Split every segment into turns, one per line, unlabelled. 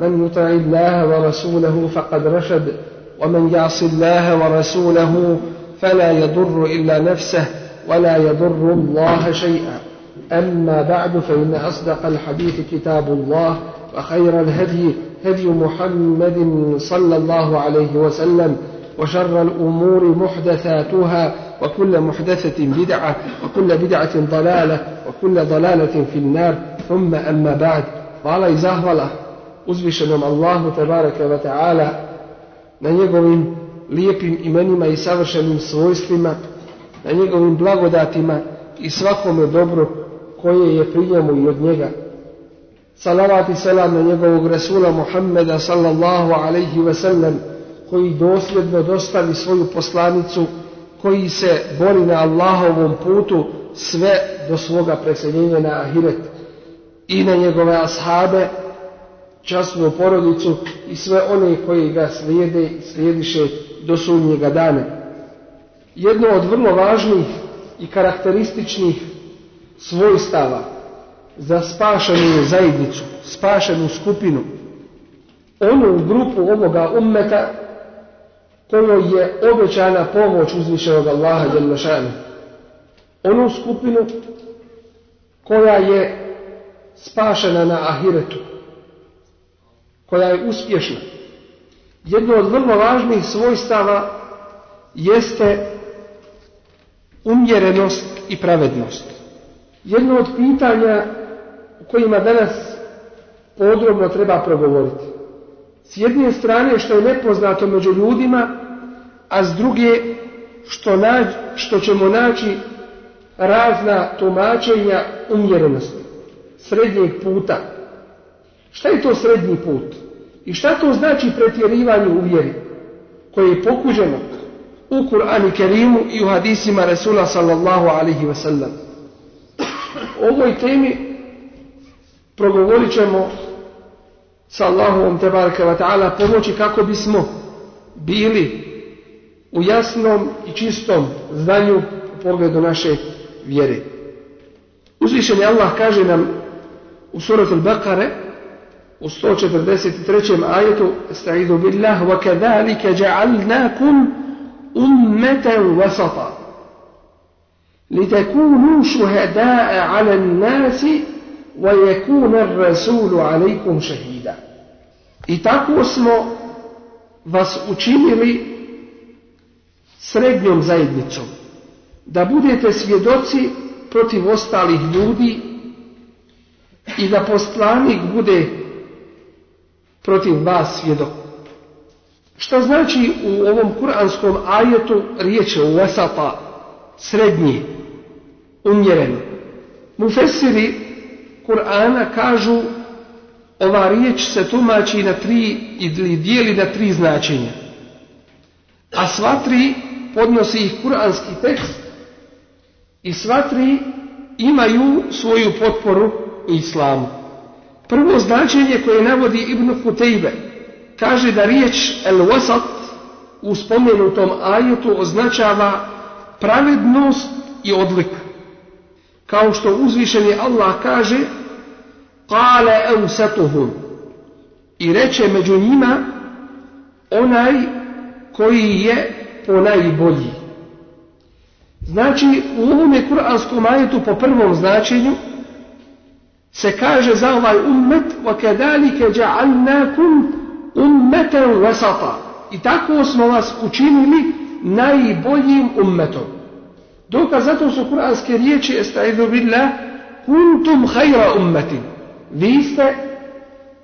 من يطع الله ورسوله فقد رشد ومن يعص الله ورسوله فلا يضر إلا نفسه ولا يضر الله شيئا. أما بعد فإن أصدق الحديث كتاب الله وخير الهدي هدي محمد صلى الله عليه وسلم وشر الأمور محدثاتها وكل محدثة بدعة وكل بدعة ضلالة وكل ضلالة في النار. ثم أما بعد Hvala i zahvala uzvišenom Allahu tebareke ve ta'ala na njegovim lijepim imenima i savršenim svojstvima, na njegovim blagodatima i svakome dobru koje je pri njemu i od njega. Salavat i selam na njegovog Rasula Muhammeda sallallahu alaihi ve sellem koji dosljedno dostavi svoju poslanicu koji se bori na Allahovom putu sve do svoga preseljenja na Ahiret i na njegove ashabe, časnu porodicu i sve one koji ga slijede i slijediše do sunnjega dana. Jedno od vrlo važnih i karakterističnih svojstava za spašenu zajednicu, spašenu skupinu, onu grupu ovoga ummeta kojoj je obećana pomoć uzvišenog Allaha Đelešanu. Onu skupinu koja je spašena na ahiretu, koja je uspješna. Jedno od vrlo važnih svojstava jeste umjerenost i pravednost. Jedno od pitanja u kojima danas podrobno treba progovoriti. S jedne strane što je nepoznato među ljudima, a s druge što, nađ, što ćemo naći razna tumačenja umjerenosti, srednjeg puta. Šta je to srednji put? I šta to znači pretjerivanje u vjeri koje je pokuđeno u Kur'anu Kerimu i u hadisima Resula sallallahu alaihi wa sallam. O ovoj temi progovorit ćemo sa Allahovom tebareka wa ta'ala pomoći kako bismo bili u jasnom i čistom znanju u pogledu naše vjere. Uzvišeni Allah kaže nam u suratu Al-Baqare u 143. ajetu Estaizu billah wa kadhalika ja'alnakum ummatan wasata litakunu shuhada'a 'ala an-nasi wa yakuna ar-rasulu 'alaykum shahida I tako smo vas učinili srednjom zajednicom da budete svjedoci protiv ostalih ljudi i da poslanik bude protiv vas svjedok. Šta znači u ovom kuranskom ajetu riječ vasata srednji, umjeren. Mufesiri Kur'ana kažu ova riječ se tumači na tri ili dijeli na tri značenja. A sva tri podnosi ih kuranski tekst i sva tri imaju svoju potporu u islamu. Prvo značenje koje navodi Ibn Kutejbe kaže da riječ el-wasat u spomenutom ajetu označava pravednost i odlik. Kao što uzvišeni Allah kaže Kale eusatuhum i reče među njima onaj koji je ponajbolji. Znači u ovome kuranskom ajetu po prvom značenju se kaže za ovaj ummet وَكَدَالِكَ جَعَلْنَاكُمْ ummeta wasata i tako smo vas učinili najboljim ummetom. Dokaz zato su kuranske riječi estaizu billah kuntum hajra ummetin vi ste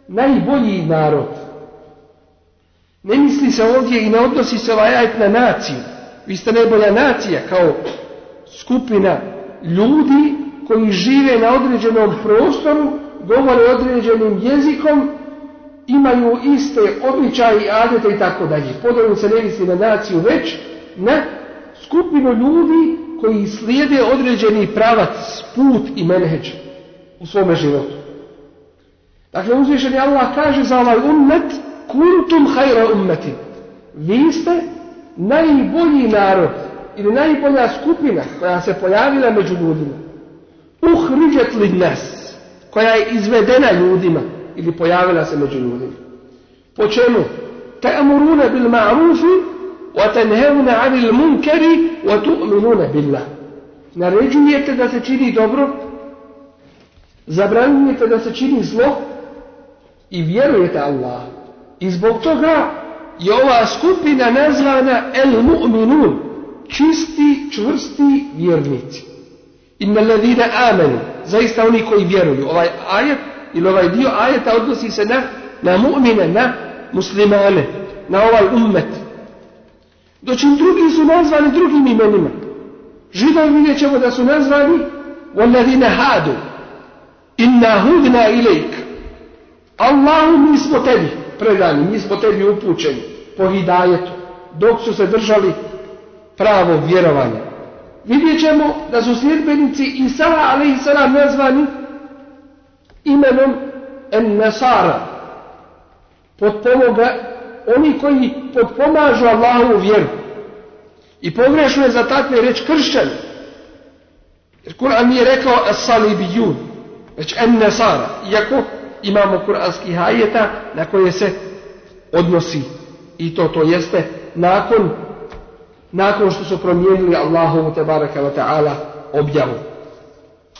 najbolji narod. Ne misli se ovdje i ne odnosi se ovaj ajet na naciju. Vi ste najbolja nacija kao skupina ljudi koji žive na određenom prostoru, govore određenim jezikom imaju iste običaje i adete i tako dalje. Podobno se ne misli na naciju već na skupinu ljudi koji slijede određeni pravac, put i menheđ u svome životu. Dakle, uzvišeni Allah kaže za ovaj ummet kuntum hajra ummeti. Vi ste najbolji narod ili najbolja skupina koja se pojavila među ljudima. Uhriđet li nas, koja je izvedena ljudima ili pojavila se među ljudima. Po čemu? Ta'muruna bil ma'rufi wa tanhauna 'anil munkari wa tu'minuna billah. Naređujete da se čini dobro, zabranjujete da se čini zlo i vjerujete Allah. I zbog toga je ova skupina nazvana el mu'minun, čisti, čvrsti vjernici. Inna ladina amenu, zaista oni koji vjeruju. Ovaj ajet ili ovaj dio ajeta odnosi se na, na mu'mine, na muslimane, na ovaj ummet. Dočim drugi su nazvani drugim imenima. Židovi vidjet ćemo da su nazvani وَالَّذِينَ هَادُوا إِنَّا هُدْنَا إِلَيْكَ Allahu mi smo tebi predani, mi smo tebi upućeni po hidajetu, dok su se držali pravo vjerovanja. Vidjet ćemo da su sljedbenici Isa a.s. nazvani imenom en Nasara. Potpomoga oni koji potpomažu Allahovu vjeru. I pogrešno je za takve reći kršćani. Jer Kur'an nije rekao as-salibijun, već en Nasara. Iako imamo kuranskih ajeta na koje se odnosi i to to jeste nakon nakon što su promijenili Allahovu tebareka wa ta'ala objavu.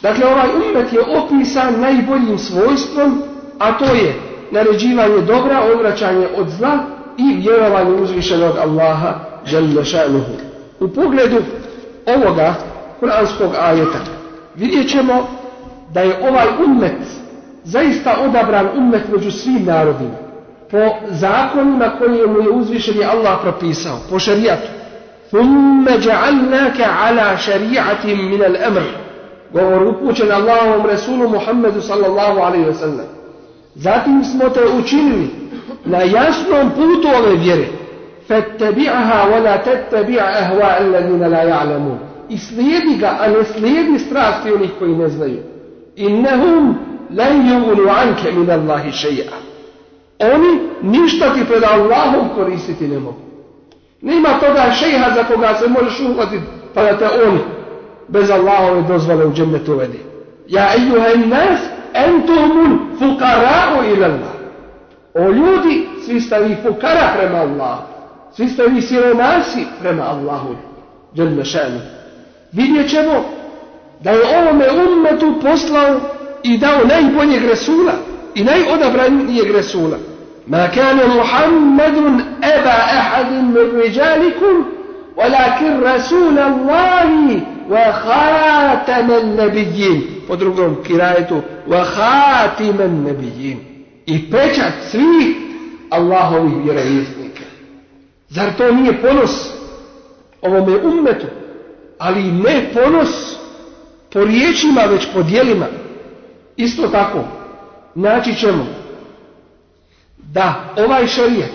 Dakle, ovaj umet je opisan najboljim svojstvom, a to je naređivanje dobra, odvraćanje od zla i vjerovanje uzvišenog Allaha. U pogledu ovoga kuranskog ajeta vidjet ćemo da je ovaj umet zaista odabran umet među svim narodima po zakonima koje mu je uzvišeni Allah propisao, po šarijatu. ثُمَّ جَعَلْنَاكَ عَلَى شَرِيعَةٍ مِنَ الْأَمْرِ Govor upućen Allahovom Resulu Muhammedu sallallahu alaihi wa sallam. Zatim smo te učinili na jasnom putu ove vjere. فَاتَّبِعَهَا وَلَا تَتَّبِعَ أَهْوَاءَ الَّذِينَ لَا يَعْلَمُونَ I slijedi ga, a ne slijedi strasti onih koji ne znaju. إِنَّهُمْ لَنْ يُغْنُوا عَنْكَ مِنَ اللَّهِ شَيْئًا Oni ništa ti pred Allahom koristiti ne mogu. Nema toga šeha za koga se možeš uhvatiti pa da te on bez Allahove dozvole u džennetu uvedi. Ja ejuha nas entumul fukara'u ila Allah. O ljudi, svi ste vi fukara prema Allahu. Svi ste vi siromasi prema Allahu. Dželle šanu. Vidjet ćemo da je ovome ummetu poslao i dao najboljeg Resula i najodabranijeg Resula. ما كان محمد أبا أحد من رجالكم ولكن رسول الله وخاتم النبيين. فدرقهم كرايته وخاتم النبيين. إبتشت سريه الله برئيسك زرتوني بونس ovome ummetu, ali ne ponos po riječima, već po dijelima. Isto tako, naći ćemo da ovaj šarijet,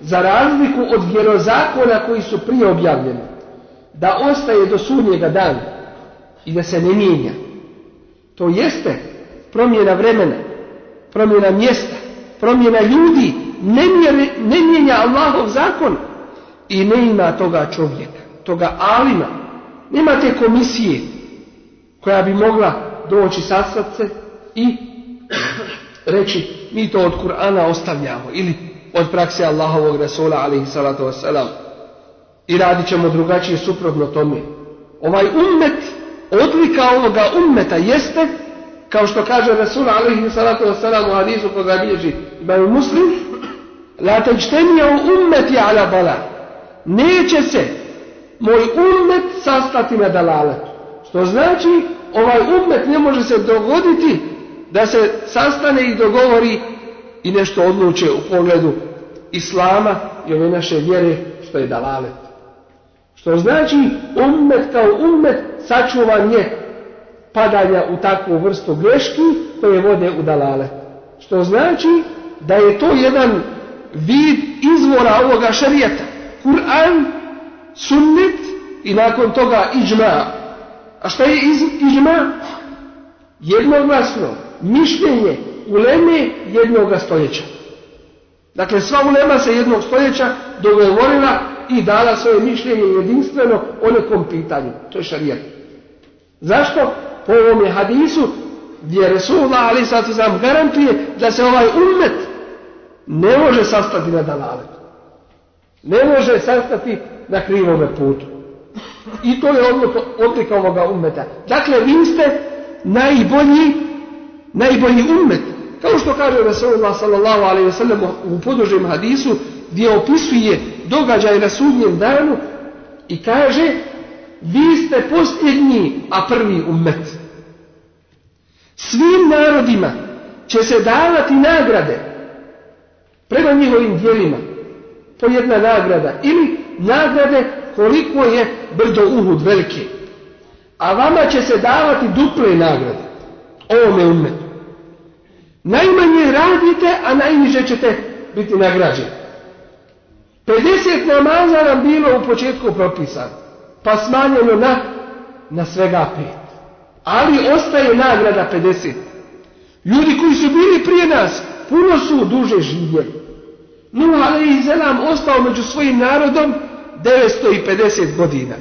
za razliku od vjerozakona koji su prije objavljeni, da ostaje do sudnjega dana i da se ne mijenja. To jeste promjena vremena, promjena mjesta, promjena ljudi, ne, mjere, ne mijenja Allahov zakon i ne ima toga čovjeka, toga alima, nema te komisije koja bi mogla doći sastati se i reći mi to od Kur'ana ostavljamo ili od prakse Allahovog Rasula alaihi salatu wasalam i radit ćemo drugačije suprotno tome. Ovaj ummet, odlika ovoga ummeta jeste, kao što kaže Rasul alaihi salatu wasalam u hadisu koga bilježi imaju muslim, la teđtenija u ummeti ala bala. Neće se moj ummet sastati na dalaletu. Što znači, ovaj ummet ne može se dogoditi da se sastane i dogovori i nešto odluče u pogledu Islama i ove naše vjere što je dalalet. Što znači ummet kao ummet sačuvan je padanja u takvu vrstu greški koje vode u dalalet. Što znači da je to jedan vid izvora ovoga šarijeta. Kur'an, sunnet i nakon toga iđma. A šta je iđma? Jednoglasno mišljenje uleme jednoga stoljeća. Dakle, sva ulema se jednog stoljeća dogovorila i dala svoje mišljenje jedinstveno o nekom pitanju. To je šarijet. Zašto? Po ovom je hadisu gdje Resulullah ali sad sam garantuje da se ovaj umet ne može sastati na dalaletu. Ne može sastati na krivome putu. I to je odlika ovoga umeta. Dakle, vi ste najbolji, najbolji umet. Kao što kaže Rasulullah sallallahu alaihi wa sallam u podužem hadisu gdje opisuje događaj na sudnjem danu i kaže vi ste posljednji, a prvi umet. Svim narodima će se davati nagrade prema njihovim dijelima. Po jedna nagrada. Ili nagrade koliko je brdo Uhud velike. A vama će se davati duple nagrade. Ovome umetu. Najmanje radite, a najniže ćete biti nagrađeni. 50 namaza nam bilo u početku propisano. Pa smanjeno na, na svega pet. Ali ostaje nagrada 50. Ljudi koji su bili prije nas, puno su duže živjeli. Nuh alaihi zelam ostao među svojim narodom 950 godina.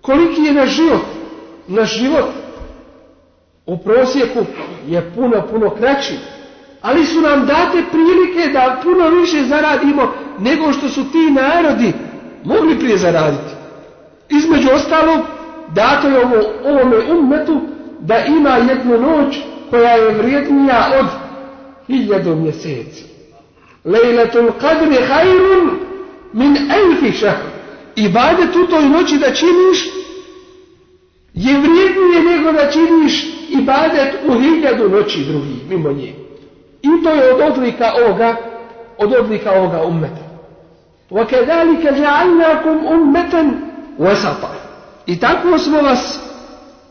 Koliki je naš život? Naš život u prosjeku je puno, puno kraći. Ali su nam date prilike da puno više zaradimo nego što su ti narodi mogli prije zaraditi. Između ostalog, dato je ovo, ovome ummetu da ima jednu noć koja je vrijednija od hiljadu mjeseci. Lejletul qadri hajrun min elfi. I badet u toj noći da činiš je vrijednije nego da činiš ibadet u hiljadu noći drugih, mimo nje. I to je od odlika ovoga, od odlika ovoga ummeta. وَكَذَلِكَ جَعَلْنَاكُمْ أُمَّةً وَسَطًا I tako smo vas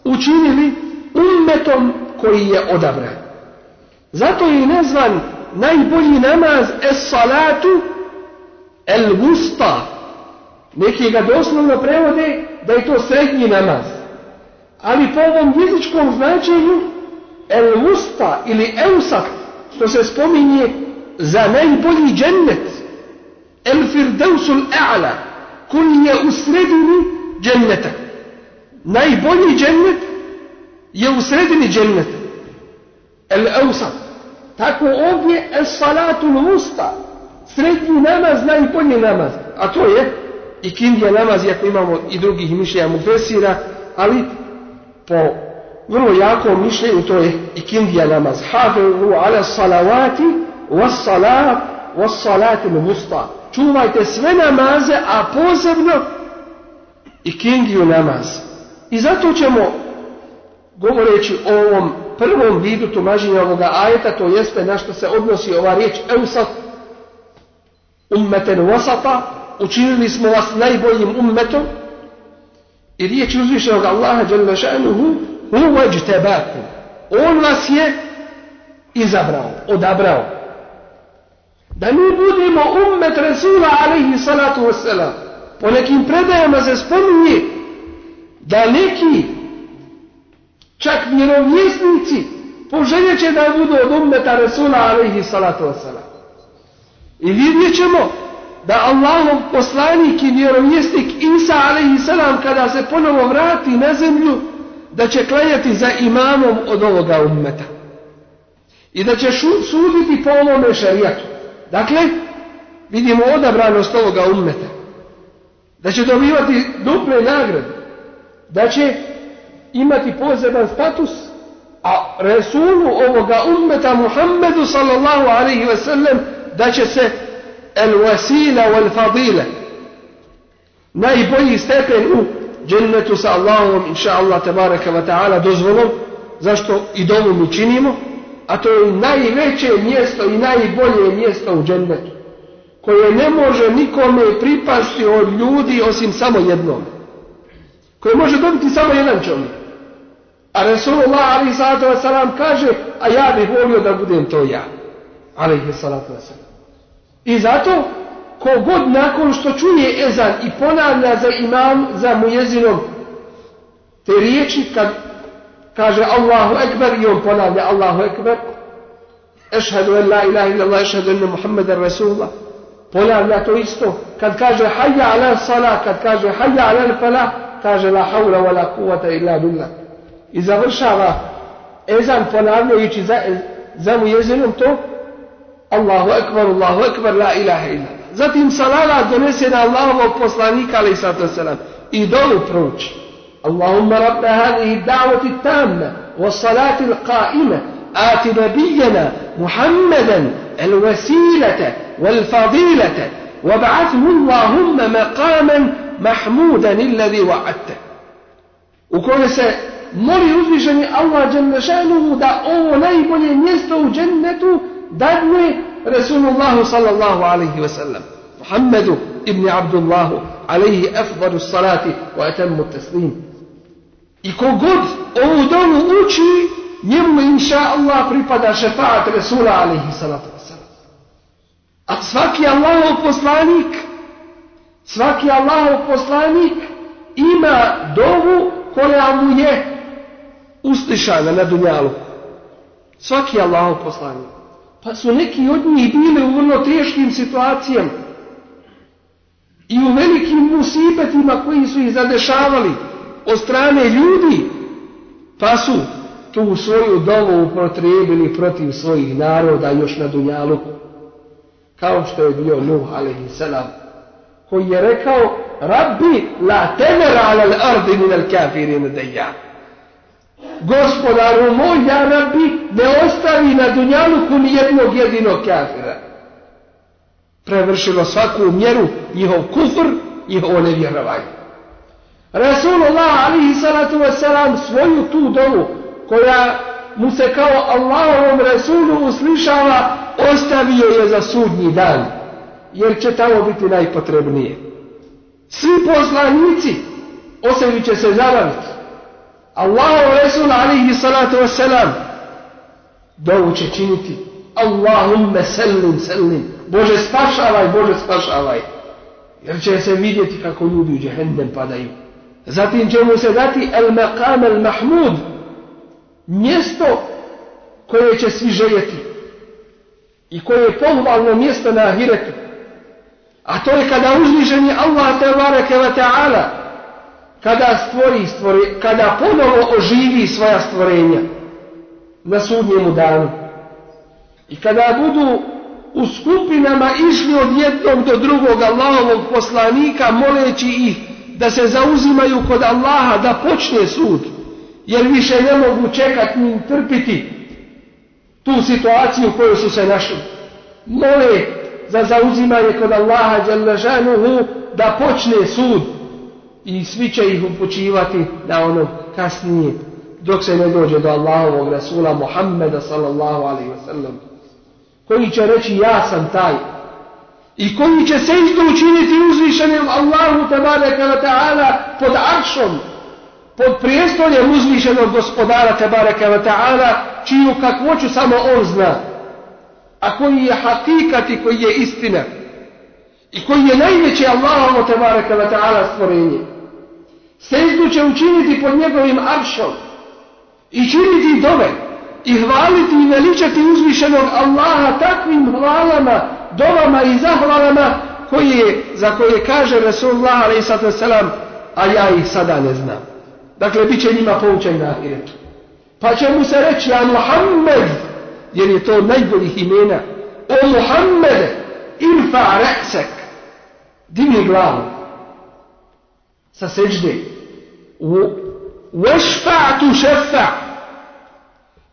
učinili ummetom koji je odabran. Zato je nazvan najbolji namaz es salatu el gusta. Neki ga doslovno prevode da je to srednji namaz. Ali po ovom jezičkom značenju el gusta ili eusat što se spominje za najbolji džennet el firdausul a'la koji je u sredini dženneta. Najbolji džennet je u sredini dženneta. El eusat tako ovdje es salatul usta srednji namaz najbolji namaz. A to je i kindija namaz iako imamo i drugih mišljenja mufesira ali po vrlo jako mišljenju to je i kindija namaz. Hafiru ala salavati was salat was salati musta čuvajte sve namaze a posebno i kindiju namaz. I zato ćemo govoreći o ovom prvom vidu tumaženja ovoga ajeta to jeste na što se odnosi ova riječ eusat ummeten wasata učinili smo vas najboljim ummetom i riječ uzvišenog Allaha jalla šanuhu huwa jtabakum on vas je izabrao odabrao. Da mi budemo ummet Rasula alaihi salatu wassalam po nekim predajama se spominje da neki čak vjerovjesnici poželjeće da budu od ummeta Rasula alaihi salatu wassalam. I vidjet ćemo da Allahov poslanik i vjerovjesnik Isa salam kada se ponovo vrati na zemlju da će klanjati za imamom od ovoga ummeta. I da će suditi po ovome šarijatu dakle vidimo odabranost ovoga ummeta. Da će dobivati duple nagrade. Da će imati poseban status a Resulu ovoga ummeta Muhammedu sallallahu alaihi ve sellem da će se الوسيلة والفضيلة najbolji stepen u džennetu sa Allahom inša Allah tabaraka wa ta'ala dozvolom zašto i domu mi činimo a to je najveće mjesto i najbolje mjesto u džennetu koje ne može nikome pripasti od ljudi osim samo jednom koje može dobiti samo jedan čovjek a Resulullah ali sada salam kaže a ja bih volio da budem to ja alaihi salatu wasalam. i zato, kogod nakon što čuje ezan i ponavlja za imam, za mujezinom, te riječi kad kaže Allahu Ekber i on ponavlja Allahu Ekber, ešhedu en la ilaha illallah, ešhedu enne Muhammeden Rasulullah, ponavlja to isto, kad kaže hajja ala sala, kad kaže hajja ala fala, kaže la haula wa la kuvata illa billah. I završava ezan ponavljajući za, za mujezinom to Allahu ekber, Allahu ekber, la ilaha illa. Zatim salavat donese na Allahovog poslanika, ali sato selam, i dolu prouči. Allahumma rabba hadihi da'vati tamma, wa salati l'qaima, آت نبينا محمدا الوسيلة والفضيلة وابعثه اللهم مقاما محمودا الذي وعدته u kome se moli uzvišeni Allah Đalešanuhu da ovo najbolje mjesto u džennetu dadne Resulullahu sallallahu alaihi wa sallam Muhammedu ibn Abdullahu alaihi afdalu salati wa atammu taslim i kogod ovu domu uči njemu inša Allah pripada šefaat Resula alaihi salatu wasalam a svaki Allahov poslanik svaki Allahov poslanik ima dovu koja mu je uslišana na dunjalu. Svaki Allahov poslanik. Pa su neki od njih bili u vrlo teškim situacijama i u velikim musibetima koji su ih zadešavali od strane ljudi, pa su tu svoju dovu upotrijebili protiv svojih naroda još na dunjalu. Kao što je bio Nuh salam, koji je rekao Rabbi la temer ala l'ardi min al kafirin. Gospodaru moj, ja ne ostavi na dunjaluku ni jednog jedinog kafira. Prevršilo svaku mjeru njihov kufr, njihovo nevjerovanje. Rasulullah alihi salatu wasalam svoju tu dovu koja mu se kao Allahovom Rasulu uslišava ostavio je za sudnji dan jer će tamo biti najpotrebnije. Svi poslanici o sebi će se zabaviti. Allahu Resul alihi salatu wasalam dovu će činiti Allahumme sellim sellim Bože spašavaj, Bože spašavaj jer će se vidjeti kako ljudi u džehendem padaju. Zatim će mu se dati el maqam el mahmud mjesto koje će svi željeti i koje je pohvalno mjesto na ahiretu. A to je kada uzviženi Allah te bareke ve taala kada stvori stvori, kada ponovo oživi svoja stvorenja na sudnjemu danu. I kada budu u skupinama išli od jednog do drugog Allahovog poslanika moleći ih da se zauzimaju kod Allaha da počne sud jer više ne mogu čekati ni trpiti tu situaciju u kojoj su se našli. Mole za zauzimanje kod Allaha da počne sud i svi će ih upućivati na ono kasnije dok se ne dođe do Allahovog Rasula Muhammeda sallallahu alaihi wa sallam koji će reći ja sam taj. I koji će se isto učiniti uzvišenim Allahu tabaraka wa ta'ala pod aršom pod prijestoljem uzvišenog gospodara tabaraka wa ta'ala čiju kakvoću samo on zna a koji je hakikat i koji je istina i koji je najveće Allahovo tabaraka wa ta'ala stvorenje sejdu će učiniti pod njegovim aršom i činiti dove i hvaliti i veličati uzvišenog Allaha takvim hvalama, dovama i zahvalama koje, za koje kaže Rasulullah a.s. a ja ih sada ne znam. Dakle, bit će njima poučen na ahiretu. Pa će mu se reći, a Muhammed, jer je to najboljih imena, o Muhammed, irfa re'sek, digni glavu, sa seđde, Vešfa'tu šefa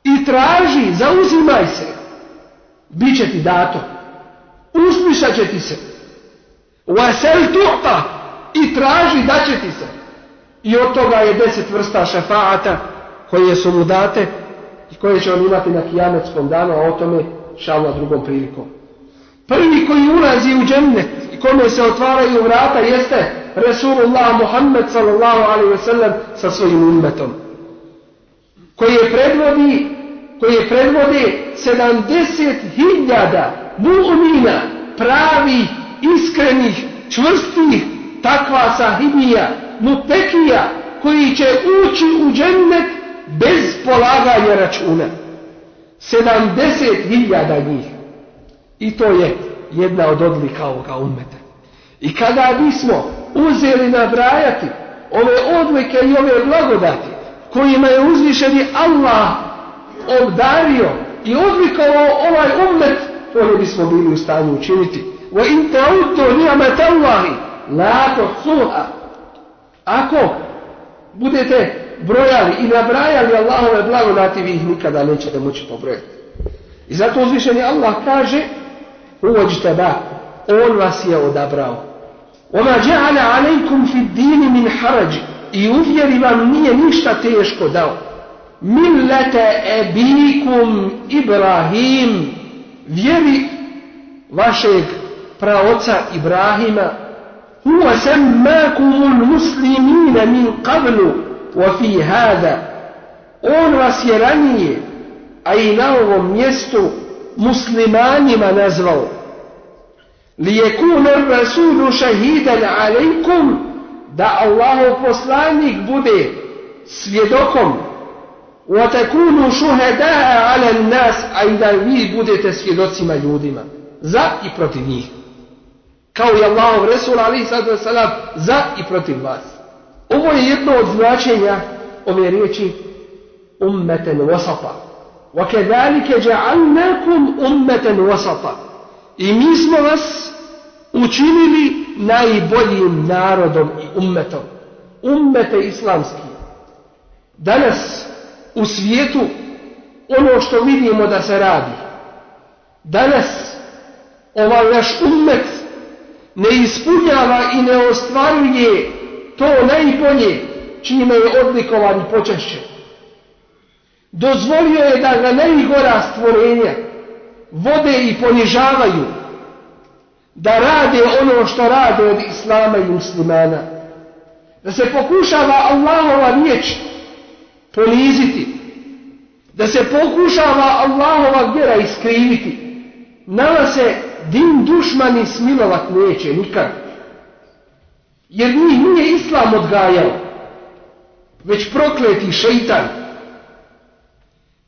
i traži, zauzimaj se, bit će ti dato, usmišat će ti se, vasel tu'ta. I traži da će ti se. I od toga je deset vrsta šefa'ata koje su mu date i koje će on imati na kijametskom danu, a o tome šalna drugom prilikom. Prvi koji ulazi u džennet i kome se otvaraju vrata jeste Resulullah Muhammed sallallahu alaihi ve sellem sa svojim ummetom. Koji predvodi, koji je predvodi 70 hiljada mu'mina, pravi, iskrenih, čvrstih, takva sahibija, mutekija, koji će ući u džennet bez polaganja računa. 70 hiljada njih. I to je jedna od odlika ovoga ummeta. I kada bismo uzeli nabrajati ove odlike i ove blagodati kojima je uzvišeni Allah obdario i odlikovao ovaj ummet, to ne bismo bili u stanju učiniti. Wa in ta'uddu ni'mat Allahi la tuhsuha. Ako budete brojali i nabrajali Allahove blagodati, vi ih nikada nećete moći pobrojati. I zato uzvišeni Allah kaže uvođite ba, on vas je odabrao. Oma dža'ala alejkum fi dini min harađi i u vjeri vam nije ništa teško dao. Millete ebikum Ibrahim. Vjeri vašeg praoca Ibrahima. Huwa sammakumul muslimina min qablu wa fi hada. On vas je ranije a i na ovom mjestu muslimanima nazvao lijekun rasulu šahidan alejkum da Allahov poslanik bude svjedokom وَتَكُونُوا شُهَدَاءَ عَلَى النَّاسِ a i da vi budete svjedocima ljudima za i protiv njih kao i Allahov Resul ali salam za i protiv vas ovo je jedno od značenja ove riječi ummeten wasata وَكَذَلِكَ جَعَلْنَاكُمْ أُمَّةً وَسَطًا I mi smo vas učinili najboljim narodom i ummetom. Ummete islamski. Danas u svijetu ono što vidimo da se radi. Danas ovaj naš ummet ne ispunjava i ne ostvaruje to najbolje čime je odlikovan i počešćen. Dozvolio je da ga najgora stvorenja vode i ponižavaju, da rade ono što rade od islama i muslimana, da se pokušava Allahova riječ poniziti, da se pokušava Allahova vjera iskriviti, nama se din dušmani smilovat neće nikad. Jer njih nije islam odgajao, već prokleti šeitan.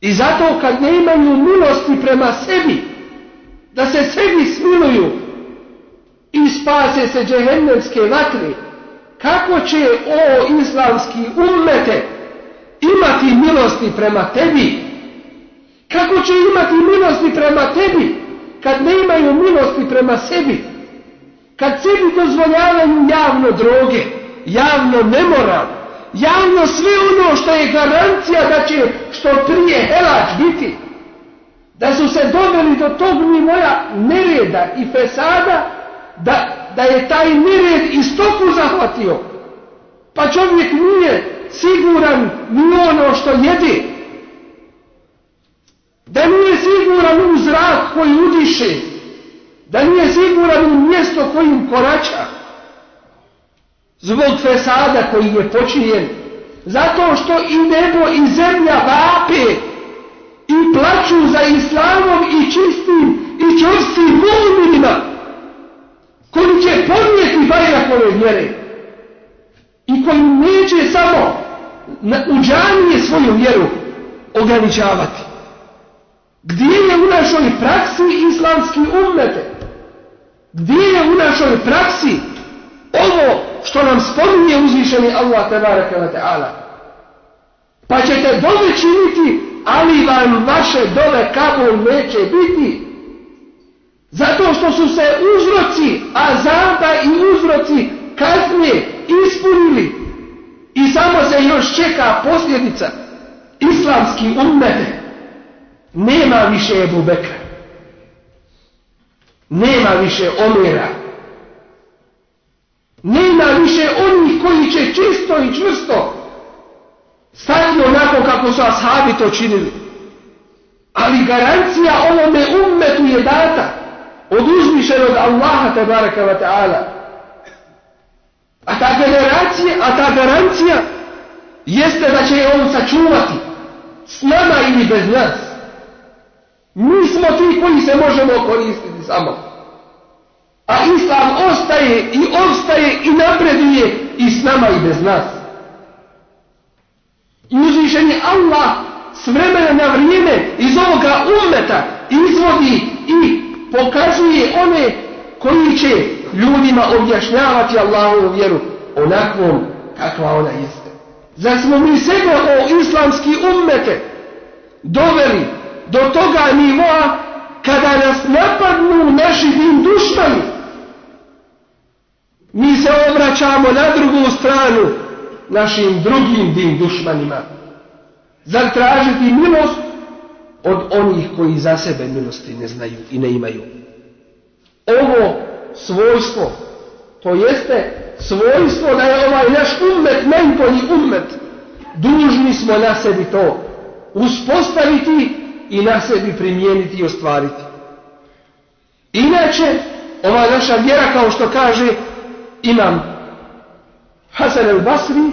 I zato kad ne imaju milosti prema sebi, da se sebi smiluju i spase se džehennemske vatre, kako će o islamski ummete imati milosti prema tebi? Kako će imati milosti prema tebi kad ne imaju milosti prema sebi? Kad sebi dozvoljavaju javno droge, javno nemoral, javno sve ono što je garancija da će što prije helač biti, da su se doveli do tog nivoja nereda i fesada, da, da je taj nered i stoku zahvatio, pa čovjek nije siguran ni ono što jede, da nije siguran u zrak koji udiše, da nije siguran u mjesto kojim korača, zbog fesada koji je počinjen, zato što i nebo i zemlja vape i plaću za islamom i čistim i čvrstim mu'minima koji će podnijeti bajrakove vjere i koji neće samo u džanije svoju vjeru ograničavati. Gdje je u našoj praksi islamski ummete? Gdje je u našoj praksi ovo što nam spominje uzvišeni Allah tabaraka wa ta'ala. Pa ćete dole činiti, ali vam vaše dole kabul neće biti. Zato što su se uzroci azaba i uzroci kazne ispunili. I samo se još čeka posljedica islamski ummete. Nema više Ebu Bekra. Nema više Omera. Nema više onih koji će čisto i čvrsto stati onako kako su ashabi to činili. Ali garancija ovome ummetu je data od uzvišenog Allaha tabaraka wa ta'ala. A ta generacija, a ta garancija jeste da će on sačuvati s nama ili bez nas. Mi smo ti koji se možemo koristiti samo. A Islam ostaje i ostaje i napreduje i s nama i bez nas. I uzvišen je Allah s vremena na vrijeme iz ovoga ummeta izvodi i pokazuje one koji će ljudima objašnjavati Allahovu vjeru onakvom kakva ona jeste. Zar smo mi sebe o islamski ummete doveli do toga nivoa kada nas napadnu naši din dušmani mi se obraćamo na drugu stranu našim drugim din dušmanima. Zar tražiti milost od onih koji za sebe milosti ne znaju i ne imaju? Ovo svojstvo, to jeste svojstvo da je ovaj naš ummet, najbolji ummet, dužni smo na sebi to uspostaviti i na sebi primijeniti i ostvariti. Inače, ova naša vjera, kao što kaže imam Hasan el Basri,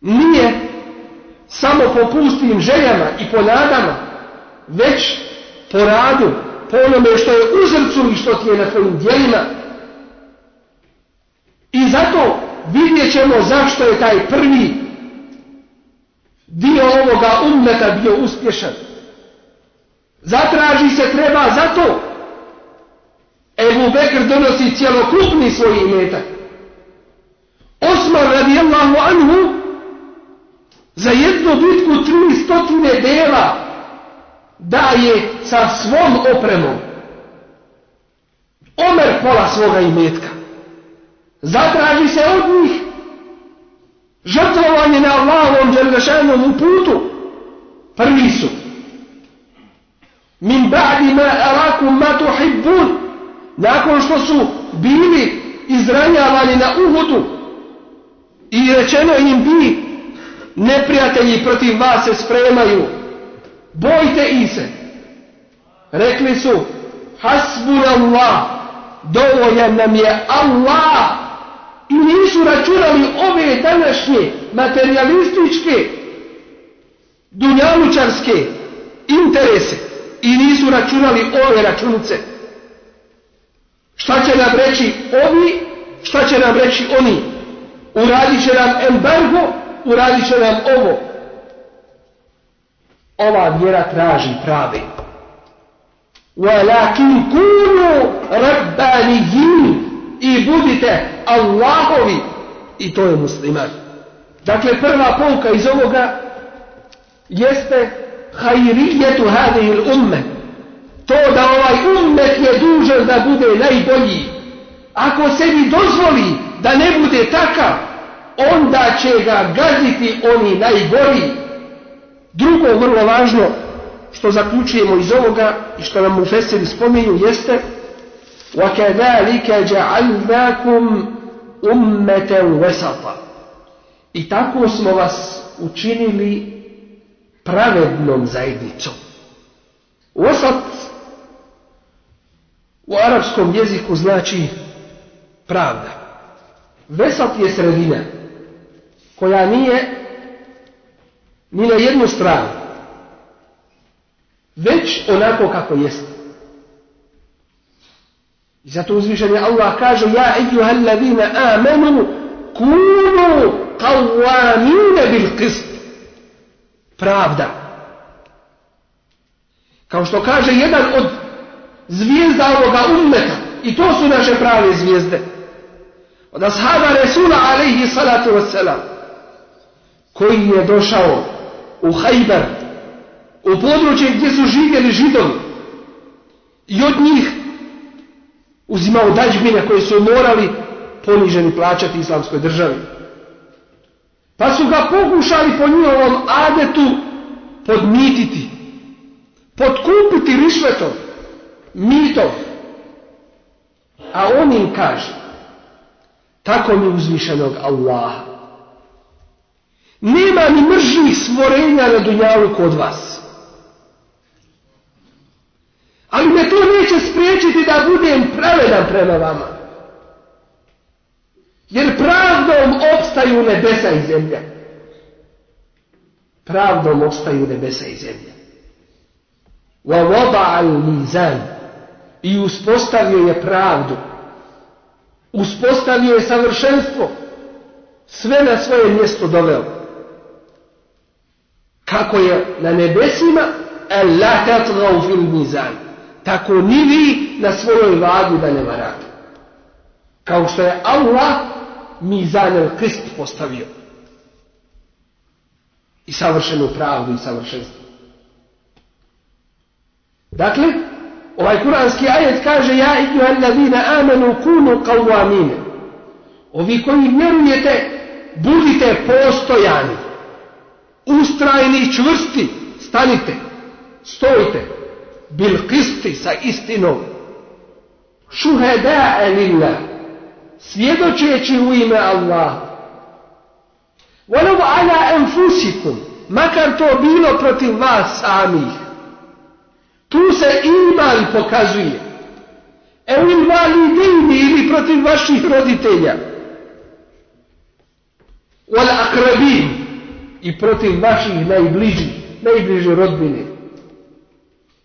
nije samo po pustim željama i po već po radu, po onome što je u srcu i što ti je na tvojim djelima. I zato vidjet ćemo zašto je taj prvi dio ovoga ummeta bio uspješan. Zatraži se treba zato. Ebu Bekr donosi cjelokupni svoj imetak. Osman radijallahu anhu za jednu bitku tri stotine dela daje sa svom opremom. Omer pola svoga imetka. Zatraži se od njih žrtvovanje na Allahovom dželešajnom putu. Prvi su. Min ba'di ma arakum ma tuhibbun. Nakon što su bili izranjavani na uhudu i rečeno im bi neprijatelji protiv vas se spremaju. Bojte i se. Rekli su hasbun Allah dovoljan nam je Allah i nisu računali ove današnje materialističke dunjalučarske interese i nisu računali ove računice. Šta će nam reći ovi, šta će nam reći oni? Uradit će nam embargo, uradit će nam ovo. Ova vjera traži prave. وَلَكِنْ كُونُوا رَبَّانِيِّينَ i budite Allahovi i to je musliman. Dakle, prva pouka iz ovoga jeste hajrijetu hadihil umme. To da ovaj ummet je dužan da bude najbolji. Ako sebi dozvoli da ne bude takav, onda će ga gaziti oni najgori. Drugo, vrlo važno, što zaključujemo iz ovoga i što nam u Fesiri spominju, jeste وَكَذَلِكَ جَعَلْنَاكُمْ أُمَّةً وَسَطًا I tako smo vas učinili pravednom zajednicom. Wasat u arapskom jeziku znači pravda. Vesat je sredina koja nije ni na jednu stranu, već onako kako jeste. I zato uzvišenje Allah kaže Ja ejuhal ladina amanu kunu qawamine bil qist. Pravda. Kao što kaže jedan od zvijezda ovoga ummeta i to su naše prave zvijezde. Od ashaba Resula alaihi salatu wassalam koji je došao u Hajber u područje gdje su živjeli židovi i od njih uzimao dađbine koje su morali poniženi plaćati islamskoj državi. Pa su ga pokušali po njihovom adetu podmititi, podkupiti rišvetom, mitom. A on im kaže, tako mi uzvišenog Allaha, nema ni mržnih stvorenja na dunjalu kod vas. Ali me to neće spriječiti da budem pravedan prema vama. Jer pravdom opstaju nebesa i zemlja. Pravdom opstaju nebesa i zemlja. Wa I uspostavio je pravdu. Uspostavio je savršenstvo. Sve na svoje mjesto doveo. Kako je na nebesima, la tatghaw fil mizan. Tako ni vi na svojoj vagi da ne varate. Kao što je Allah mizan el krist postavio. I savršenu pravdu i savršenstvo. Dakle, ovaj kuranski ajet kaže Ja ijuha ladina amenu kunu qawwamine. Ovi koji vjerujete, budite postojani. Ustrajni, čvrsti, stanite, stojite. Bil qisti sa istinom. Šuheda'a lillah. Svjedočeći u ime Allah. Walau ala enfusikum. Makar to bilo protiv vas samih. Tu se iman pokazuje. Evo invalidini ili protiv vaših roditelja. Wal akrabin i protiv vaših najbližih, najbliže rodbine.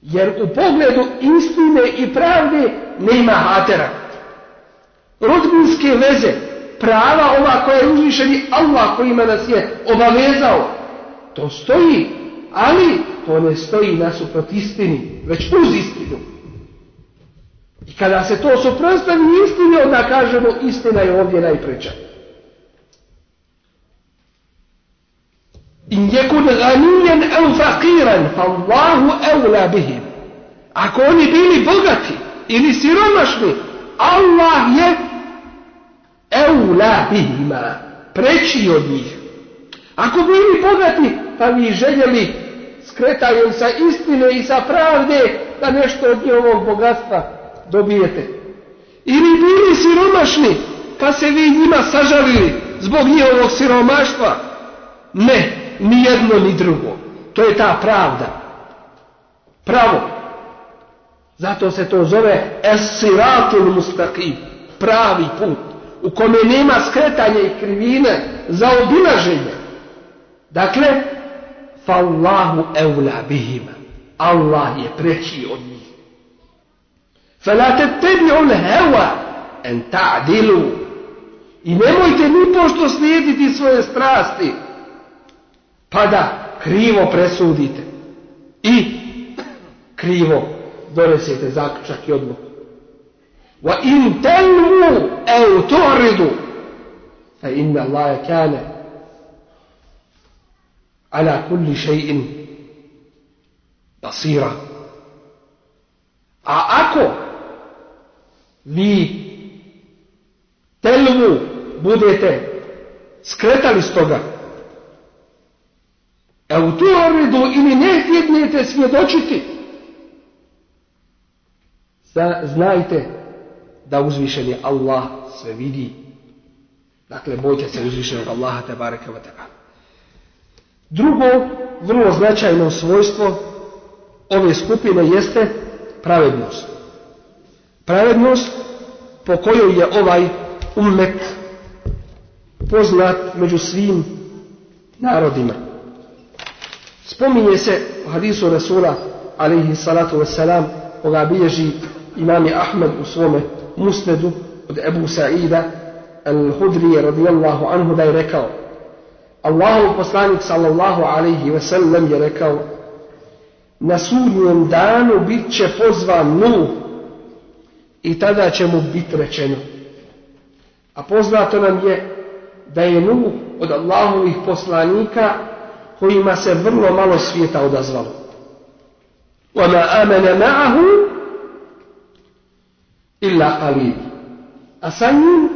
Jer u pogledu istine i pravde nema hatera. Rodbinske veze, prava ova koja je uzvišeni Allah kojima nas je obavezao, to stoji, ali to ne stoji nasuprot istini, već uz istinu. I kada se to suprostavi istini, onda kažemo istina je ovdje najpreća. Jekun ganijen au fakiran, fa Allahu eula bihim. Ako oni bili bogati ili siromašni, Allah je eula bihima, preći od njih. Ako bili bogati, pa vi željeli sa istine i sa pravde da nešto od njihovog bogatstva dobijete. Ili bili siromašni, pa se vi njima sažalili zbog njihovog siromaštva. Ne, ni jedno ni drugo. To je ta pravda. Pravo. Zato se to zove es-siratul mustaqim. Pravi put. U kome nema skretanja i krivine za obilaženje. Dakle, Fallahu eula bihima. Allah je preći od njih. Fala tettabi'u al-hawa an ta'dilu. I nemojte ni pošto slijediti svoje strasti pa da krivo presudite i krivo donesete zaključak i odluku. Wa in telu eu tu'ridu fa inna Allahe kana ala kulli shay'in basira. A ako vi telmu budete skretali s toga, a u tu oredu ili ne htjednete svjedočiti znajte da uzvišen je Allah sve vidi dakle bojte se uzvišenog Allaha tabaraka wa ta'ala Drugo, vrlo značajno svojstvo ove skupine jeste pravednost. Pravednost po kojoj je ovaj ummet poznat među svim narodima. Spominje se u hadisu Rasula alaihi salatu wasalam koga bilježi imami Ahmed u svome musnedu od Ebu Sa'ida al-Hudrije radijallahu anhu da je rekao Allahov poslanik sallallahu alaihi ve sellem je rekao na sudnjem danu bit će pozvan Nuh i tada će mu biti rečeno. A poznato nam je da je Nuh od Allahovih poslanika kojima se vrlo malo svijeta odazvalo. Ona amene ma'ahu illa qalil. A sa njim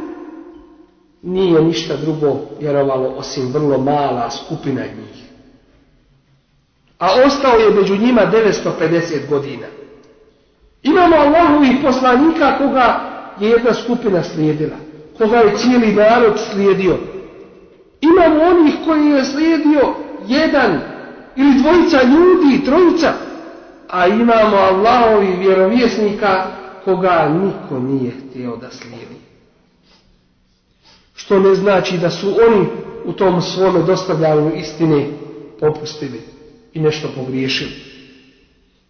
nije ništa drugo vjerovalo osim vrlo mala skupina njih. A ostao je među njima 950 godina. Imamo Allahu i poslanika koga je jedna skupina slijedila, koga je cijeli narod slijedio. Imamo onih koji je slijedio jedan ili dvojica ljudi, trojica, a imamo Allahovih vjerovjesnika koga niko nije htio da slijedi što ne znači da su oni u tom svome dostavljanju istine popustili i nešto pogriješili.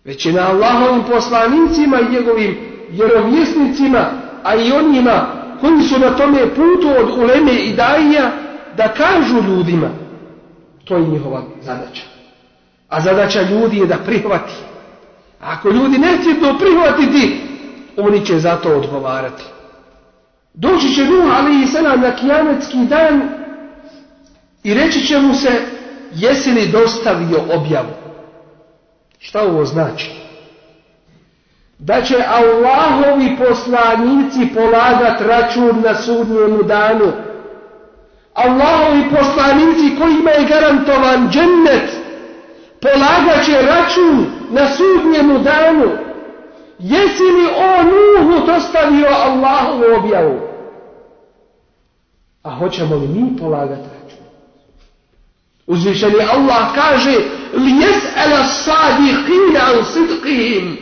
već je na Allahovim poslanicima i njegovim vjerovjesnicima, a i onima koji su na tome putu od uleme i daija, da kažu ljudima. To je njihova zadaća. A zadaća ljudi je da prihvati. Ako ljudi neće to prihvatiti, oni će za to odgovarati. Doći će Nuh, ali i selam na kijametski dan i reći će mu se, jesi li dostavio objavu? Šta ovo znači? Da će Allahovi poslanici polagat račun na sudnjemu danu. Allahovi poslanici kojima je garantovan džennet polagat će račun na sudnjemu danu. Jesi li o Nuhu dostavio Allahovu objavu? A hoćemo li mi polagati račun? Uzvišeni Allah kaže li jes'ala sadiqina an sidqihim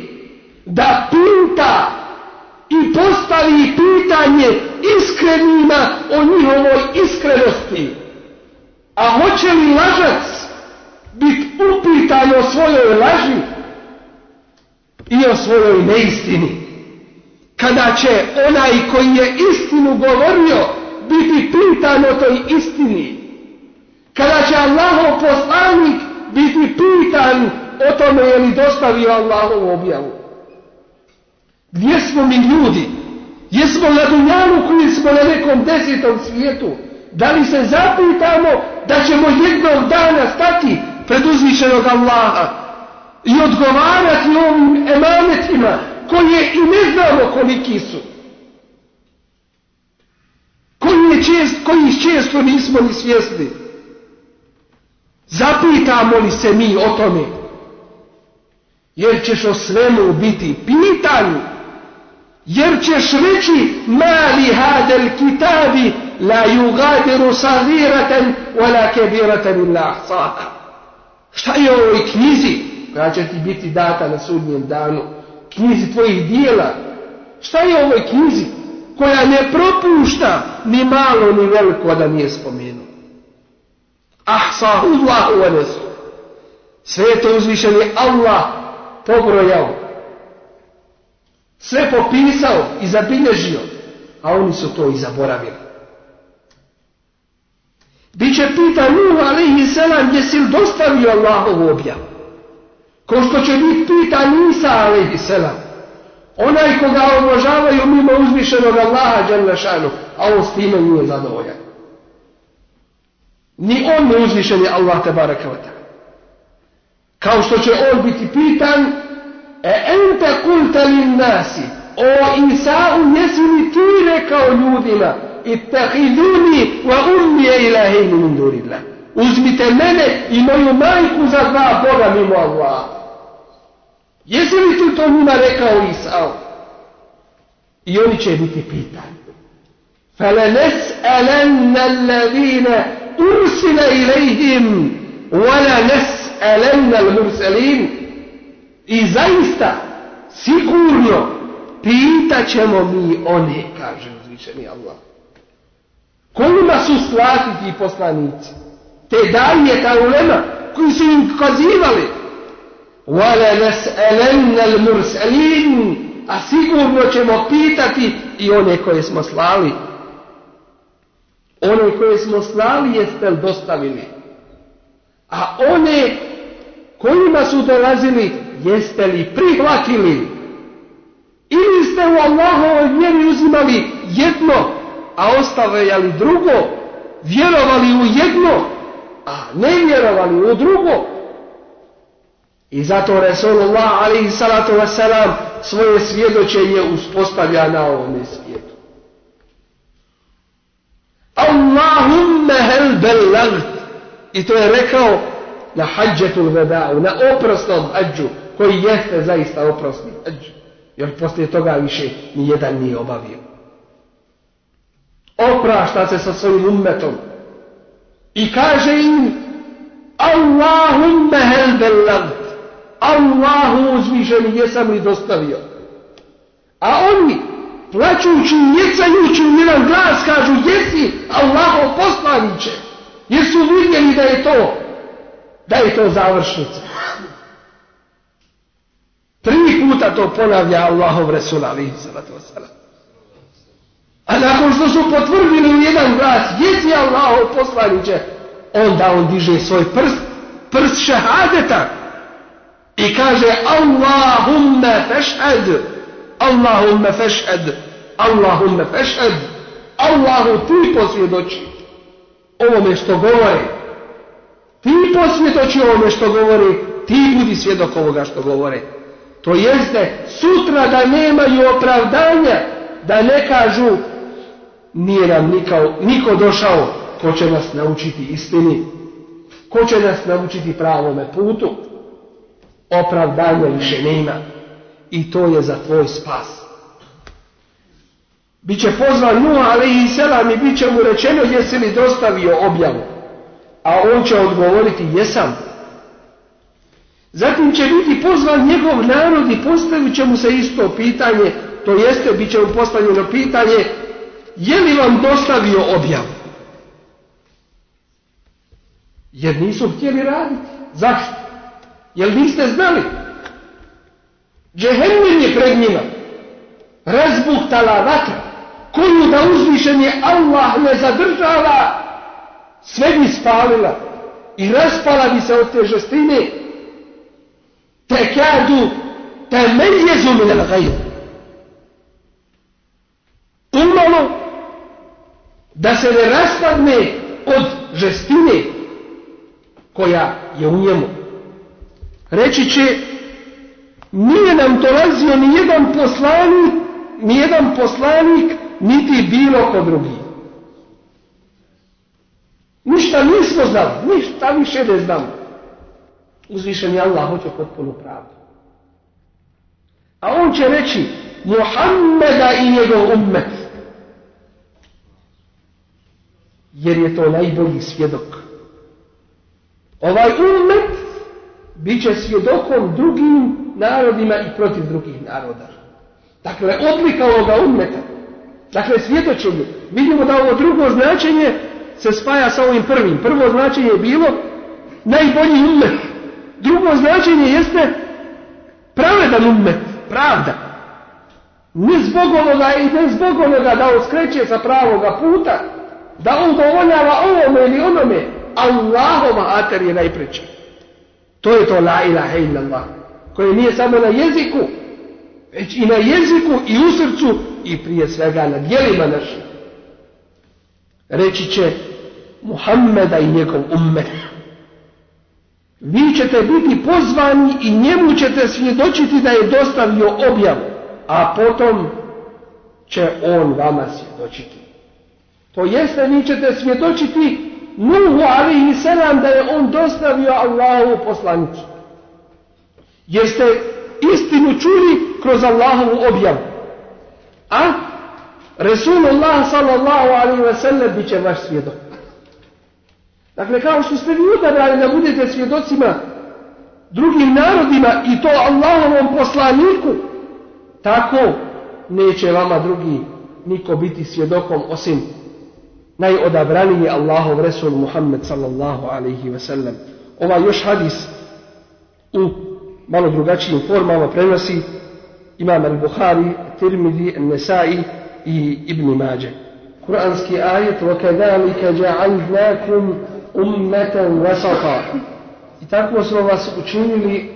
da pita i postavi pitanje iskrenima o njihovoj iskrenosti. A hoće li lažac biti upitan o svojoj laži i o svojoj neistini? Kada će onaj koji je istinu govorio biti pitan o toj istini? Kada će Allahov poslanik biti pitan o tome je li dostavio Allahovu objavu? Gdje smo mi ljudi? Jesmo na dunjalu koji smo na nekom desetom svijetu? Da li se zapitamo da ćemo jednog dana stati pred uzvišenog Allaha i odgovarati ovim emanetima koje i ne znamo koliki su? Koji, je čest, koji često nismo ni svjesni? Zapitamo li se mi o tome? Jer ćeš o svemu biti pitanju jer ćeš reći mali hadel kitabi la yugadiru sagiratan wala kebiratan illa ahsaha. Šta je ovoj knjizi koja će ti biti data na sudnjem danu? Knjizi tvojih dijela. Šta je ovoj knjizi koja ne propušta ni malo ni veliko da nije spomenuo? Ahsahu Allahu wa nesu. Sve je to uzvišeni Allah pobrojao sve popisao i zabilježio, a oni su to i zaboravili. Biće pita Nuh alaihi selam jesi li dostavio Allahovu objavu? Ko što će biti pita Nisa alaihi selam. Onaj koga obožavaju mimo uzvišenog Allaha Đalešanu, a on s time nije zadovoljan. Ni on ne uzvišen je Allah te. Kao što će on biti pitan أنت قلت للناس أو إساء يسني تيرك ونودنا اتخذوني وأمي إلهين من دون الله. أزمت مني إما يمايكو زدنا أبورا من الله يسني تلتونينا ركا وإساء يوني چهني بيتا فلنسألن الذين أرسل إليهم ولنسألن المرسلين I zaista, sigurno, pitat ćemo mi one, kaže uzvišeni Allah. Kojima su slati ti poslanici? Te dalje, ta ulema, koji su im kazivali. Wala nas'alanna al-mursalin, a sigurno ćemo pitati i one koje smo slali. One koje smo slali jeste li dostavili? A one kojima su dolazili jeste li prihvatili ili ste u Allahovoj vjeri uzimali jedno, a ostavljali drugo, vjerovali u jedno, a ne vjerovali u drugo. I zato Resulullah alaihi salatu wasalam svoje svjedočenje uspostavlja na ovome svijetu. Allahumma hel bellagt. I to je rekao na hađetul veda'u, na oprosnom hađu, koji jeste zaista oprosni hađ. Jer poslije toga više ni jedan nije obavio. Oprašta se sa svojim ummetom. I kaže im Allahumma hel bellagt. Allahu uzvišeni jesam li dostavio. A oni plaćući, njecajući u jedan glas kažu jesi Allahov poslaniće. Jer su vidjeli da je to da je to završnica. Tri puta to ponavlja Allahov Resul alihi salatu wasalam. A nakon što su potvrdili u jedan glas, jesi Allahov poslaniće, onda on diže svoj prst, prst šehadeta i kaže Allahumma feš'ad, Allahumma feš'ad, Allahumma feš'ad, Allahu ti posvjedoči ovome što govore. Ti posvjedoči ovome što govore, ti budi svjedok ovoga što govore. To jeste sutra da nemaju opravdanja, da ne kažu nije nam nikao, niko došao ko će nas naučiti istini, ko će nas naučiti pravome putu. Opravdanja više nema i to je za tvoj spas. Biće pozvan Nuh, ali i selam i bit će mu rečeno jesi li dostavio objavu. A on će odgovoriti jesam. Zatim će biti pozvan njegov narod i postavit će mu se isto pitanje, to jeste bit će mu postavljeno pitanje je li vam dostavio objavu? Jer nisu htjeli raditi. Zašto? Jer niste znali. Džehennem je pred njima. Razbuhtala vatra. Koju da uzvišen je Allah ne zadržava, sve bi spalila. I raspala bi se od te žestine. Tekadu temeljezu min al Umalo da se ne raspadne od žestine koja je u njemu. Reći će, nije nam dolazio ni jedan poslanik, ni jedan poslanik, niti bilo ko drugi. Ništa nismo znali, ništa više ne znamo. Uzvišen je Allah hoće potpuno pravdu. A on će reći, Muhammeda i njegov ummet. Jer je to najbolji svjedok. Ovaj ummet bit će svjedokom drugim narodima i protiv drugih naroda. Dakle, odlika ovoga ummeta. Dakle, svjedočenje. Vidimo da ovo drugo značenje se spaja sa ovim prvim. Prvo značenje je bilo najbolji ummet. Drugo značenje jeste pravedan ummet. Pravda. Ne zbog onoga i ne zbog onoga da on skreće sa pravoga puta, da on dovoljava ovome ili onome, Allahova ater je najpreći. To je to la ilaha illallah, koje nije samo na jeziku, već i na jeziku i u srcu i prije svega na dijelima našim. Reći će Muhammeda i njegov ummet. Vi ćete biti pozvani i njemu ćete svjedočiti da je dostavio objavu, a potom će on vama svjedočiti. To jeste, vi ćete svjedočiti Nuhu alihi selam da je on dostavio Allahu poslanicu. Jeste istinu čuli kroz Allahovu objavu. A Resulullah sallallahu alaihi ve sellem bit će vaš svjedok. Dakle, kao što ste vi odabrali da budete svjedocima drugim narodima i to Allahovom poslaniku, tako neće vama drugi niko biti svjedokom osim najodabraniji Allahov Resul Muhammed sallallahu alaihi ve sellem. Ovaj još hadis u malo drugačijim formama prenosi Imam al-Bukhari, Tirmidhi, Nesai i Ibn Mađe. Kur'anski ajet وَكَذَلِكَ جَعَلْنَاكُمْ أُمَّةً وَسَطًا I tako smo vas učinili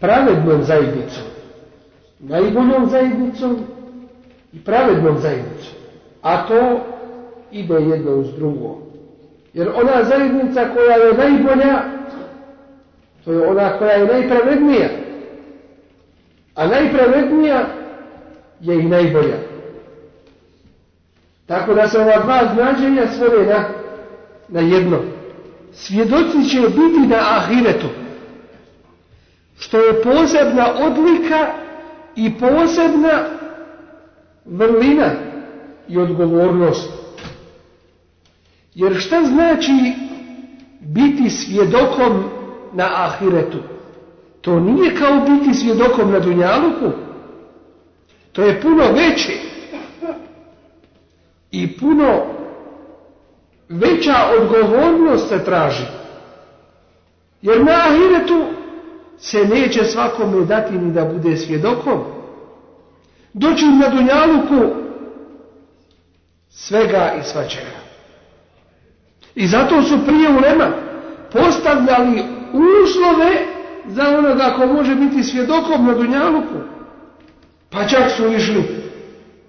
pravednom zajednicom. Najboljom zajednicom i pravednom zajednicom. A to ide jedno uz drugo. Jer ona zajednica koja je najbolja, to je ona koja je najpravednija. A najpravednija je i najbolja. Tako da se ova dva značenja svode na, na jedno. Svjedoci će biti na ahiretu. Što je posebna odlika i posebna vrlina i odgovornost. Jer šta znači biti svjedokom na ahiretu? To nije kao biti svjedokom na dunjaluku. To je puno veće. I puno veća odgovornost se traži. Jer na ahiretu se neće svakome dati ni da bude svjedokom. Doći na dunjaluku svega i svačega. I zato su prije ulema postavljali uslove za onoga ko može biti svjedokom na dunjaluku. Pa čak su išli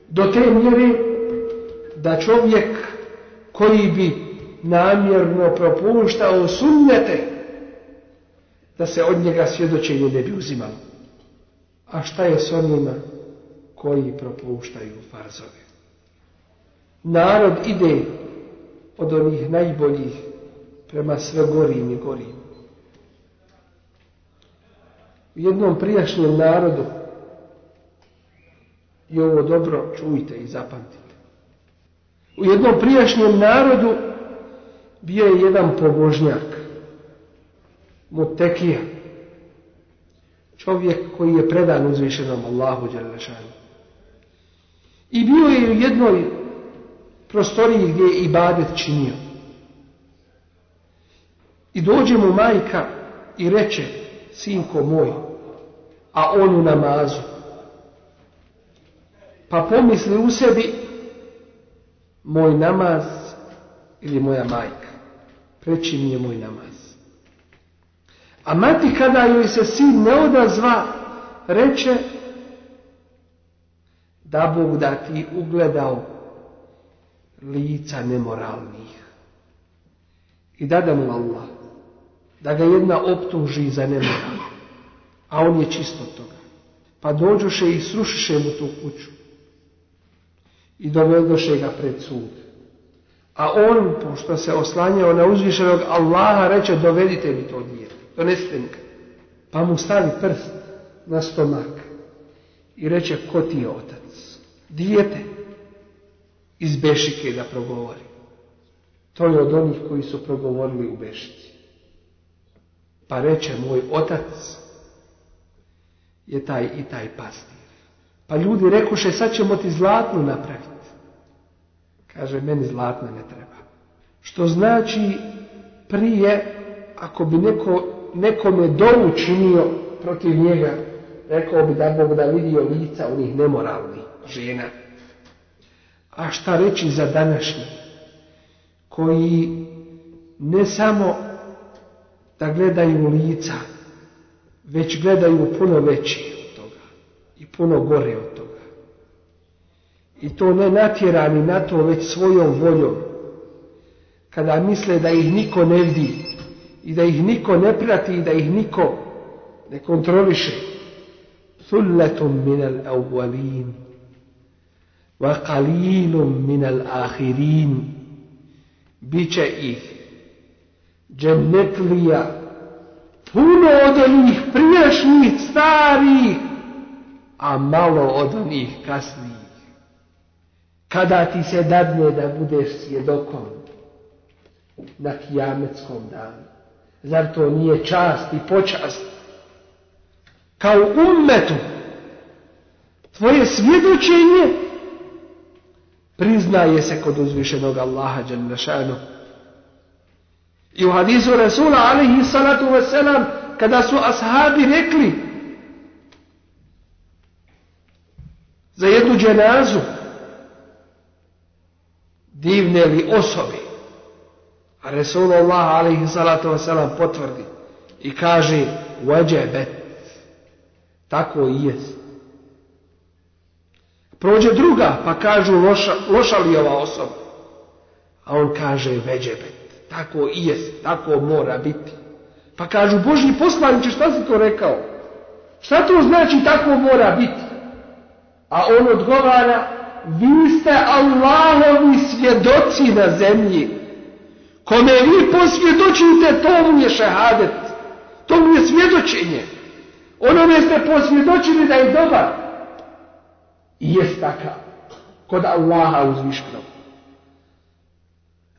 do te mjere da čovjek koji bi namjerno propuštao sumnjete da se od njega svjedočenje ne bi uzimalo. A šta je s onima koji propuštaju farzove? Narod ide od onih najboljih prema sve gorim i gorim. U jednom prijašnjem narodu i ovo dobro čujte i zapamtite. U jednom prijašnjem narodu bio je jedan pobožnjak, mutekija, čovjek koji je predan uzvišenom Allahu Đalešanu. I bio je u jednoj prostoriji gdje je ibadet činio. I dođe mu majka i reče, sinko moj, a on u namazu. Pa pomisli u sebi, moj namaz ili moja majka. Preći mi je moj namaz. A mati kada joj se sin ne odazva, reče, da Bog da ti ugledao lica nemoralnih. I da mu Allah, da ga jedna optuži za nemoral, a on je čisto toga. Pa dođoše i srušiše mu tu kuću i dovedoše ga pred sud. A on, pošto se oslanjao na uzvišenog Allaha, reče dovedite mi to dijete, donesite mi. Pa mu stavi prst na stomak i reče ko ti je otac? Dijete iz Bešike da progovori. To je od onih koji su progovorili u Bešici. Pa reče moj otac je taj i taj pastir. Pa ljudi rekuše, sad ćemo ti zlatnu napraviti. Kaže, meni zlatna ne treba. Što znači, prije, ako bi neko, nekome dovu činio protiv njega, rekao bi da Bog da vidio lica onih nemoralnih žena. A šta reći za današnji, koji ne samo da gledaju lica, već gledaju puno veći od toga i puno gore od toga. I to ne natjerani na to, već svojom voljom. Kada misle da ih niko ne vidi i da ih niko ne prati i da ih niko ne kontroliše. Thulletum minal awwalin wa qalilum minal ahirin. Biće ih džennetlija puno od onih prijašnjih starih, a malo od onih kasnijih. Kada ti se dadne da budeš svjedokom na kijametskom danu. Zar to nije čast i počast? Kao ummetu tvoje svjedočenje priznaje se kod uzvišenog Allaha Đalešanu. I u hadisu Rasula alaihi salatu wasalam kada su ashabi rekli za jednu dženazu divne li osobe a Resulullah alaihi salatu wasalam potvrdi i kaže vađebet tako i jest prođe druga pa kažu loša, loša li ova osoba a on kaže veđebet tako i jest, tako mora biti. Pa kažu, Božji poslaniče, šta si to rekao? Šta to znači tako mora biti? A on odgovara, vi ste Allahovi svjedoci na zemlji. Kome vi posvjedočite, to mu je šehadet. To mu je svjedočenje. Onome ste posvjedočili da je dobar. I jest takav. Kod Allaha uzvišknog.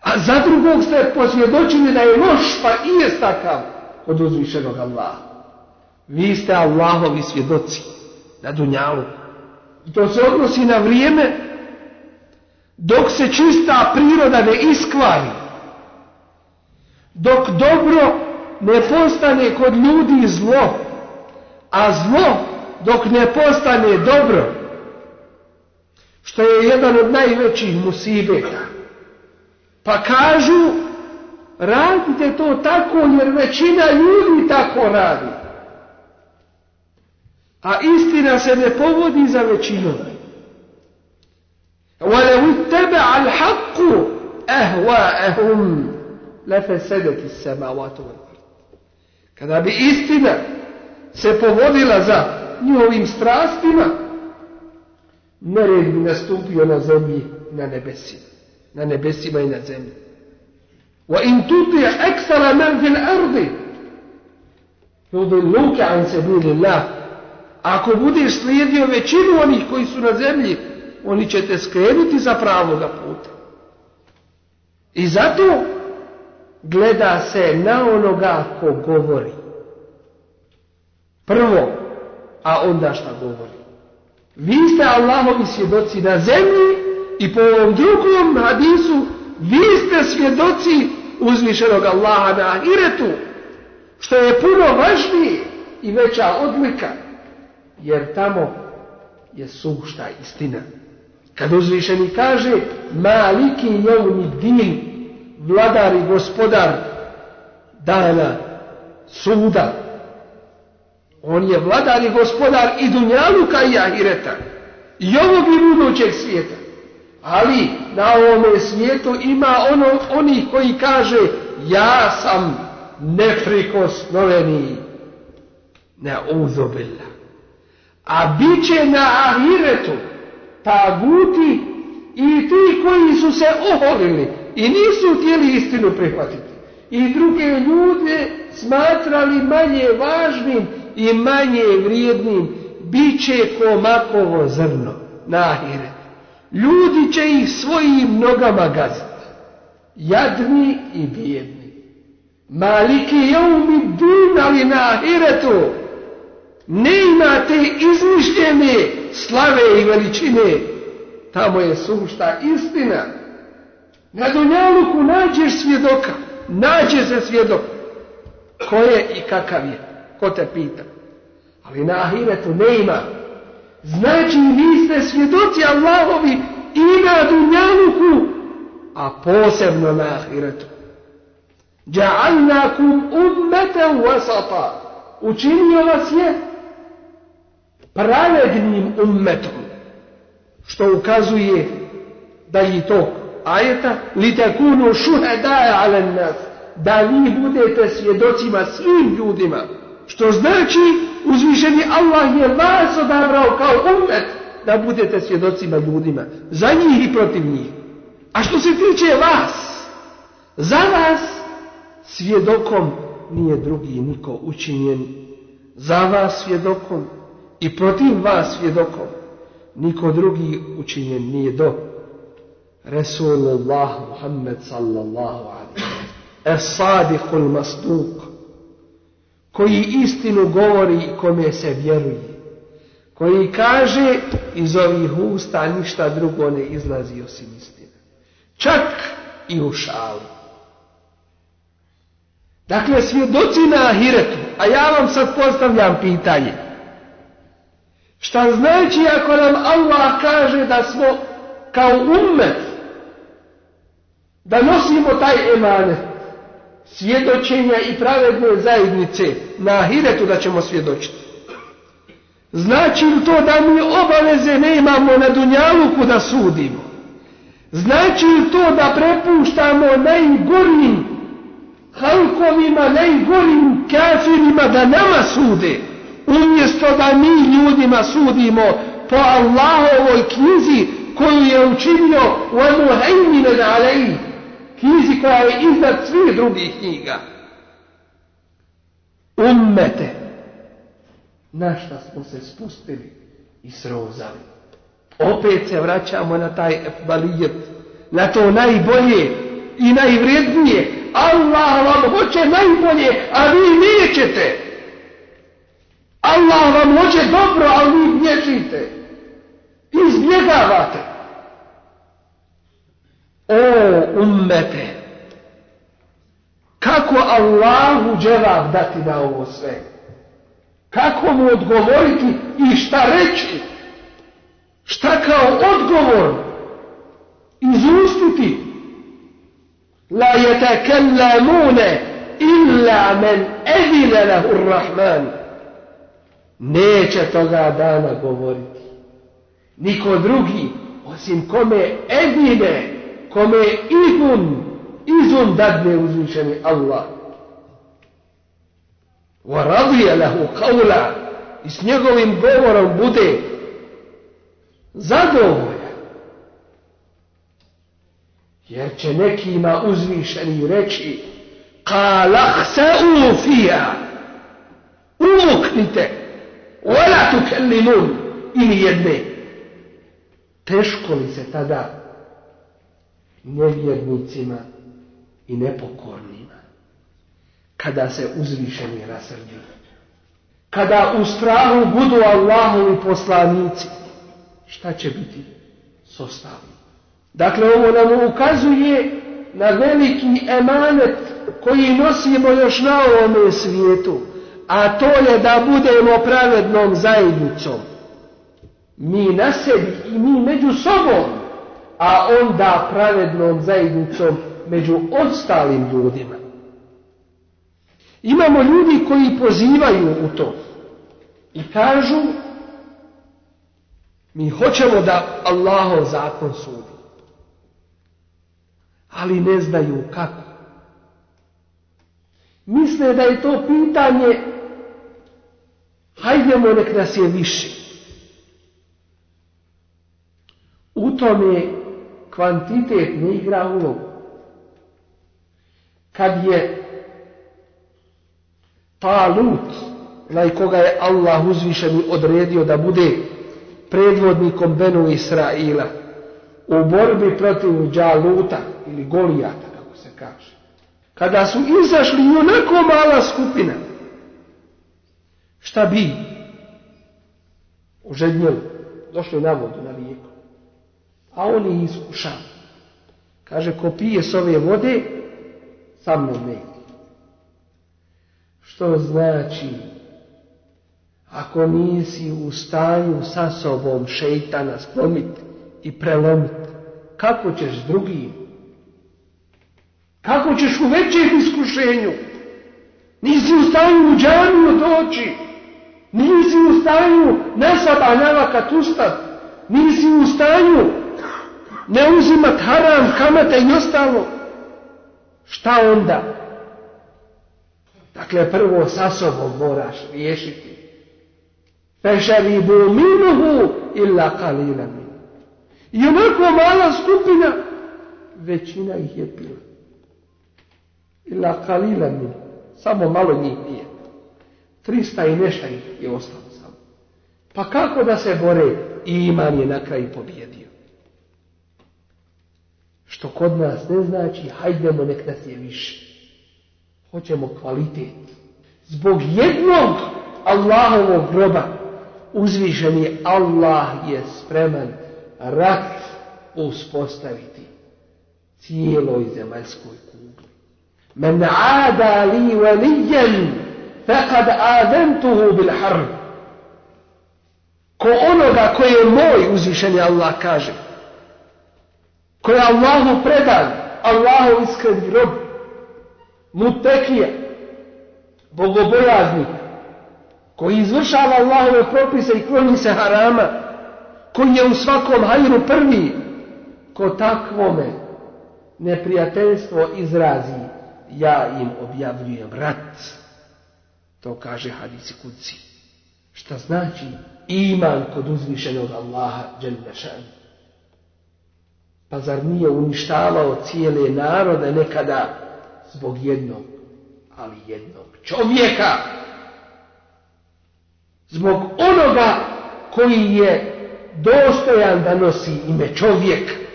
A za drugog ste posvjedočili da je loš, pa i je takav od uzvišenog Allaha. Vi ste Allahovi svjedoci na dunjalu. To se odnosi na vrijeme dok se čista priroda ne iskvari. Dok dobro ne postane kod ljudi zlo A zlo dok ne postane dobro, što je jedan od najvećih musibeta. Pa kažu, radite to tako jer većina ljudi tako radi. A istina se ne povodi za većinom. وَلَوْ اتَّبَعَ الْحَقُّ أَهْوَاءَهُمْ لَفَسَدَتِ السَّمَاوَاتُ وَالْأَرْضِ Kada bi istina se povodila za njihovim strastima, nered bi nastupio na zemlji na nebesima. Na nebesima i na zemlji. وَإِن تُطِعْ أَكْثَرَ مَنْ فِي الْأَرْضِ يُضِلُّكَ عَنْ سَبِيلِ اللَّهِ Ako budeš slijedio većinu onih koji su na zemlji, oni će te skrenuti za pravoga puta. I zato gleda se na onoga ko govori. Prvo, a onda šta govori. Vi ste Allahovi svjedoci na zemlji i po ovom drugom hadisu vi ste svjedoci uzvišenog Allaha na ahiretu, što je puno važnije i veća odlika, jer tamo je sušta istina. Kad uzvišeni kaže maliki jevni din, vladar i gospodar dana suda, on je vladar i gospodar i dunjaluka i ahireta. I ovog i budućeg svijeta. Ali na ovome svijetu ima ono, oni koji kaže ja sam neprikosnoveni. Ne uzobila. A bit će na ahiretu taguti i ti koji su se oholili i nisu htjeli istinu prihvatiti. I druge ljude smatrali manje važnim i manje vrijednim. Biće komakovo zrno na ahiretu. Ljudi će ih svojim nogama gaziti. Jadni i bijedni. Maliki jeumi din, ali na ahiretu ne imate izmišljene slave i veličine. Tamo je sušta istina. Na Dunjaluku nađeš svjedoka. Nađe se svjedok. Ko je i kakav je. Ko te pita. Ali na ahiretu ne ima. Znači vi ste svjedoci Allahovi i na Dunjaluku, a posebno na ahiretu. Ja'alnakum ummeten wasata. Učinio vas je pravednim ummetom. Što ukazuje da i to ajeta li takunu šuhedaja ala nas da vi budete svjedocima svim ljudima. Što znači uzvišeni Allah je vas odabrao kao ummet da budete svjedocima ljudima. Za njih i protiv njih. A što se tiče vas, za vas svjedokom nije drugi niko učinjen. Za vas svjedokom i protiv vas svjedokom. Niko drugi učinjen nije do. Resulullah Muhammed sallallahu alaihi es sadiqul masduk koji istinu govori i kome se vjeruje. Koji kaže iz ovih usta ništa drugo ne izlazi osim istine. Čak i u šalu. Dakle svjedoci na ahiretu. A ja vam sad postavljam pitanje Šta znači ako nam Allah kaže da smo kao ummet, da nosimo taj emanet svjedočenja i pravedne zajednice na ahiretu da ćemo svjedočiti. Znači li to da mi obaveze ne imamo na dunjaluku da sudimo? Znači li to da prepuštamo najgorim halkovima, najgorim kafirima da nama sude? Umjesto da mi ljudima sudimo po Allahovoj knjizi koju je učinio u Emuhejmine alej, knjizi koja je iznad svih drugih knjiga. Ummete, na šta smo se spustili i srozali. Opet se vraćamo na taj balijet, na to najbolje i najvrijednije. Allah vam hoće najbolje, a vi nećete. Allah vam hoće dobro, ali vi bježite. Izbjegavate. O ummete, kako Allahu dželab dati na ovo sve? kako mu odgovoriti i šta reći, šta kao odgovor izustiti. La yatakallamune illa men edine lahu rahman. Neće toga dana govoriti. Niko drugi, osim kome edine, kome izun, izun dadne uzvišeni Allah. Wa radije lahu qavla i s njegovim govorom bude zadovoljan. Jer će nekima uzvišeni reći قال اخسأوا فيها umuknite Ola tu kelimun ili jedne. Teško li se tada nevjernicima i nepokornima kada se uzvišeni rasrdi. Kada u strahu budu Allahovi poslanici. Šta će biti s ostalim? Dakle, ovo nam ukazuje na veliki emanet koji nosimo još na ovome svijetu a to je da budemo pravednom zajednicom. Mi na sebi i mi među sobom, a onda pravednom zajednicom među ostalim ljudima. Imamo ljudi koji pozivaju u to i kažu mi hoćemo da Allahov zakon sudi. Ali ne znaju kako misle da je to pitanje hajdemo nek nas je više. U tome kvantitet ne igra ulogu. Kad je Talut, onaj koga je Allah uzvišeni odredio da bude predvodnikom Benu Israila u borbi protiv Džaluta ili Golijata, kako se kaže kada su izašli i onako mala skupina, šta bi? Ožednjeli, došli na vodu, na rijeku. A oni iskušali. Kaže, ko pije s ove vode, sa mnom ne. Što znači, ako nisi u stanju sa sobom šeitana sklomiti i prelomiti, kako ćeš drugim kako ćeš u većem iskušenju? Nisi u stanju u džamiju doći. Nisi u stanju na sabanjava kad ustav. Nisi u stanju ne uzimat haram, kamata i ostalo. Šta onda? Dakle, prvo sa sobom moraš riješiti. Fešaribu minuhu illa kalila minuhu. I onako mala skupina, većina ih je pila. Ila kalila min. Samo malo njih nije. Trista i nešta ih je ostalo samo. Pa kako da se bore i iman je na kraju pobjedio. Što kod nas ne znači, hajdemo nek nas je više. Hoćemo kvalitet. Zbog jednog Allahovog groba uzvišeni Allah je spreman rat uspostaviti cijeloj zemaljskoj kugli. Men ada li velijen Fekad azentuhu bil harm. Ko onoga koji je moj uzvišeni Allah kaže. Ko je Allahu predan, Allahu iskreni rob, mutekija, bogobojaznik, koji izvršava Allahove propise i kloni se harama, koji je u svakom hajru prvi, ko takvome neprijateljstvo izrazi, ja im objavljujem rat. To kaže hadisi kuci. Šta znači iman kod uzvišenog Allaha Đelešan? Pa zar nije uništavao cijele narode nekada zbog jednog, ali jednog čovjeka? Zbog onoga koji je dostojan da nosi ime čovjek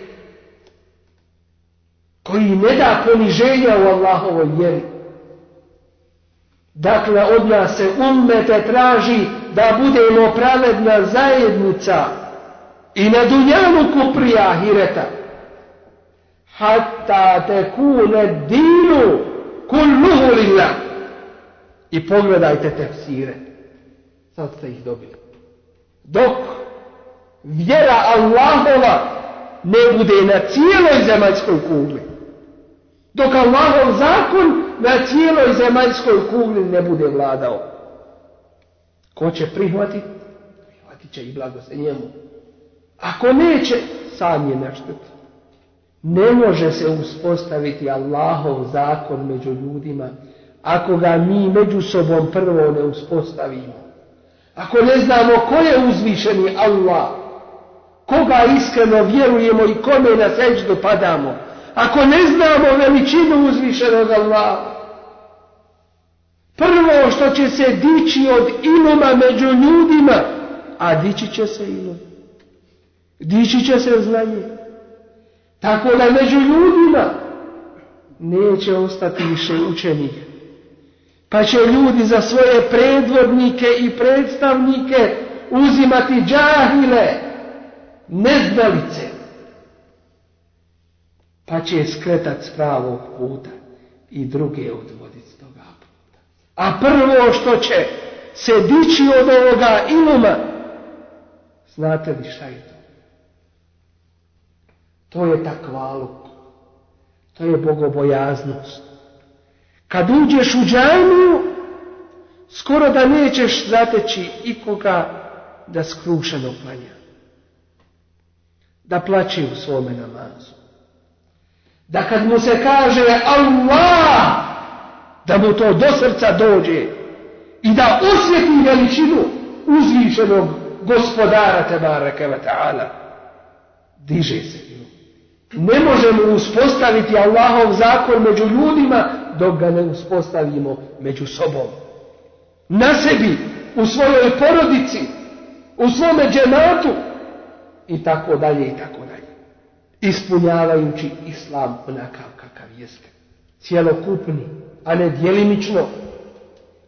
koji ne da poniženja u Allahovoj vjeri. Dakle, od nas se ummete traži da budemo pravedna zajednica i na dunjanu prije ahireta. Hatta te kune dinu kulluhu lillah. I pogledajte tefsire. sad ste ih dobili. Dok vjera Allahova ne bude na cijeloj zemaljskoj kugli. Dok Allahov zakon na cijeloj zemaljskoj kugli ne bude vladao. Ko će prihvatiti? Prihvatit će i blago se njemu. Ako neće, sam je naštet. Ne može se uspostaviti Allahov zakon među ljudima ako ga mi među sobom prvo ne uspostavimo. Ako ne znamo ko je uzvišeni Allah, koga iskreno vjerujemo i kome na seđu padamo, ako ne znamo veličinu uzvišenog Allaha, prvo što će se dići od inuma među ljudima, a dići će se inum, dići će se znanje. Tako da među ljudima neće ostati više učenih. Pa će ljudi za svoje predvodnike i predstavnike uzimati džahile, neznalice. Pa će skretat s pravog puta i druge odvoditi s toga puta. A prvo što će se dići od ovoga iluma, znate li šta je to? To je takvaluk. To je bogobojaznost. Kad uđeš u džamiju, skoro da nećeš zateći ikoga da skrušeno klanja. Da plaći u svome namazu. Da kad mu se kaže Allah, da mu to do srca dođe i da osjeti veličinu uzvišenog gospodara Tebareke wa ta'ala. Diže se ne možemo uspostaviti Allahov zakon među ljudima dok ga ne uspostavimo među sobom. Na sebi, u svojoj porodici, u svome džematu i tako dalje i tako dalje. Ispunjavajući islam onakav kakav jeste. Cijelokupni, a ne djelimično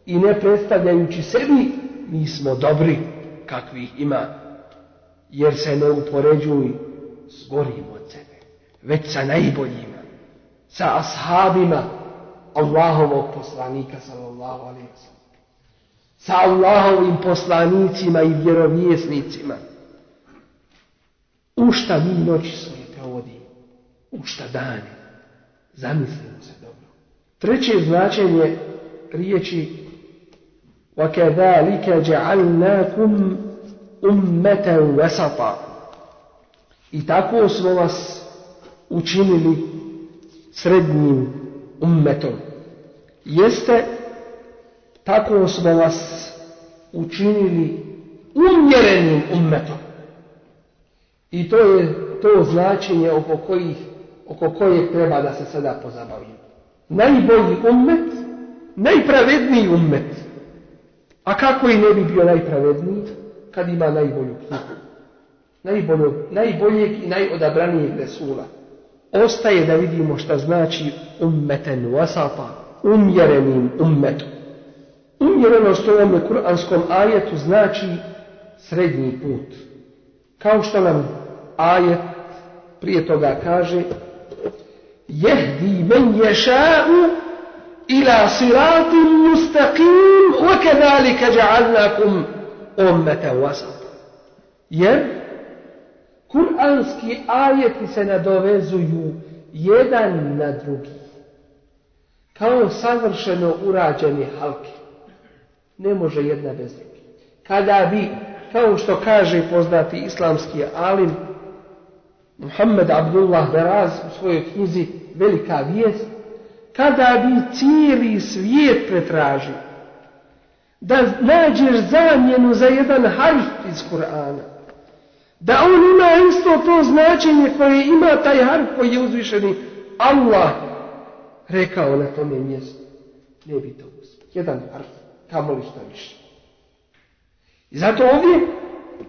i ne predstavljajući sebi, mi smo dobri kakvih ima, jer se ne upoređuju s gorim od sebe već sa najboljima, sa ashabima Allahovog poslanika sallallahu alaihi. Sa Allahovim poslanicima i vjerovjesnicima. U šta mi noći svoje provodimo? U šta dane? Zamislimo se dobro. Treće značenje riječi وَكَذَلِكَ جَعَلْنَاكُمْ أُمَّةً وَسَطًا I tako smo vas učinili srednjim ummetom. Jeste, tako smo vas učinili umjerenim ummetom. I to je to značenje oko, kojih, oko kojeg treba da se sada pozabavimo. Najbolji ummet, najpravedniji ummet. A kako i ne bi bio najpravedniji kad ima najbolju knjigu? Najboljeg, najboljeg i najodabranijeg Resula ostaje da vidimo šta znači ummeten wasata, umjerenim ummetom. Umjerenost u ovome kuranskom ajetu znači srednji put. Kao što nam ajet prije toga kaže jehdi men ješa'u ila siratim mustaqim wa kadhalika ja'alnakum ummeten wasata. Jer Kur'anski ajeti se nadovezuju jedan na drugi. Kao savršeno urađeni halke. Ne može jedna bez drugi. Kada bi, kao što kaže poznati islamski alim, Muhammed Abdullah Beraz u svojoj knjizi Velika vijest, kada bi cijeli svijet pretražio, da nađeš zamjenu za jedan harf iz Kur'ana, da on ima isto to značenje koje ima taj harf koji je uzvišeni Allah rekao na tome mjestu. Ne bi to uspio. Jedan harf, kamoli što više. I zato ovdje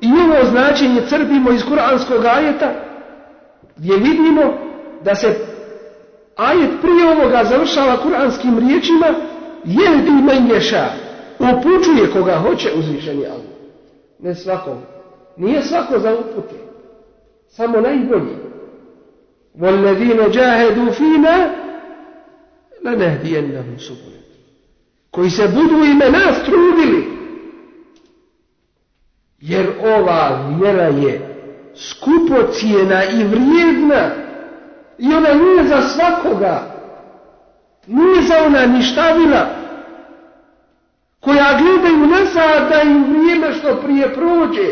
i ovo značenje crpimo iz kuranskog ajeta gdje vidimo da se ajet prije ovoga završava kuranskim riječima jehdi men ješa upućuje koga hoće uzvišeni Allah. Ne svakom nije svako za upute. Samo najbolji. وَالَّذِينَ جَاهَدُوا فِينَا لَنَهْدِيَنَّهُمْ سُبُلَ Koji se budu ime nas trudili Jer ova vjera je skupocijena i vrijedna i ona nije za svakoga. Nije za ona ništavila koja gledaju nazad da im vrijeme što prije prođe,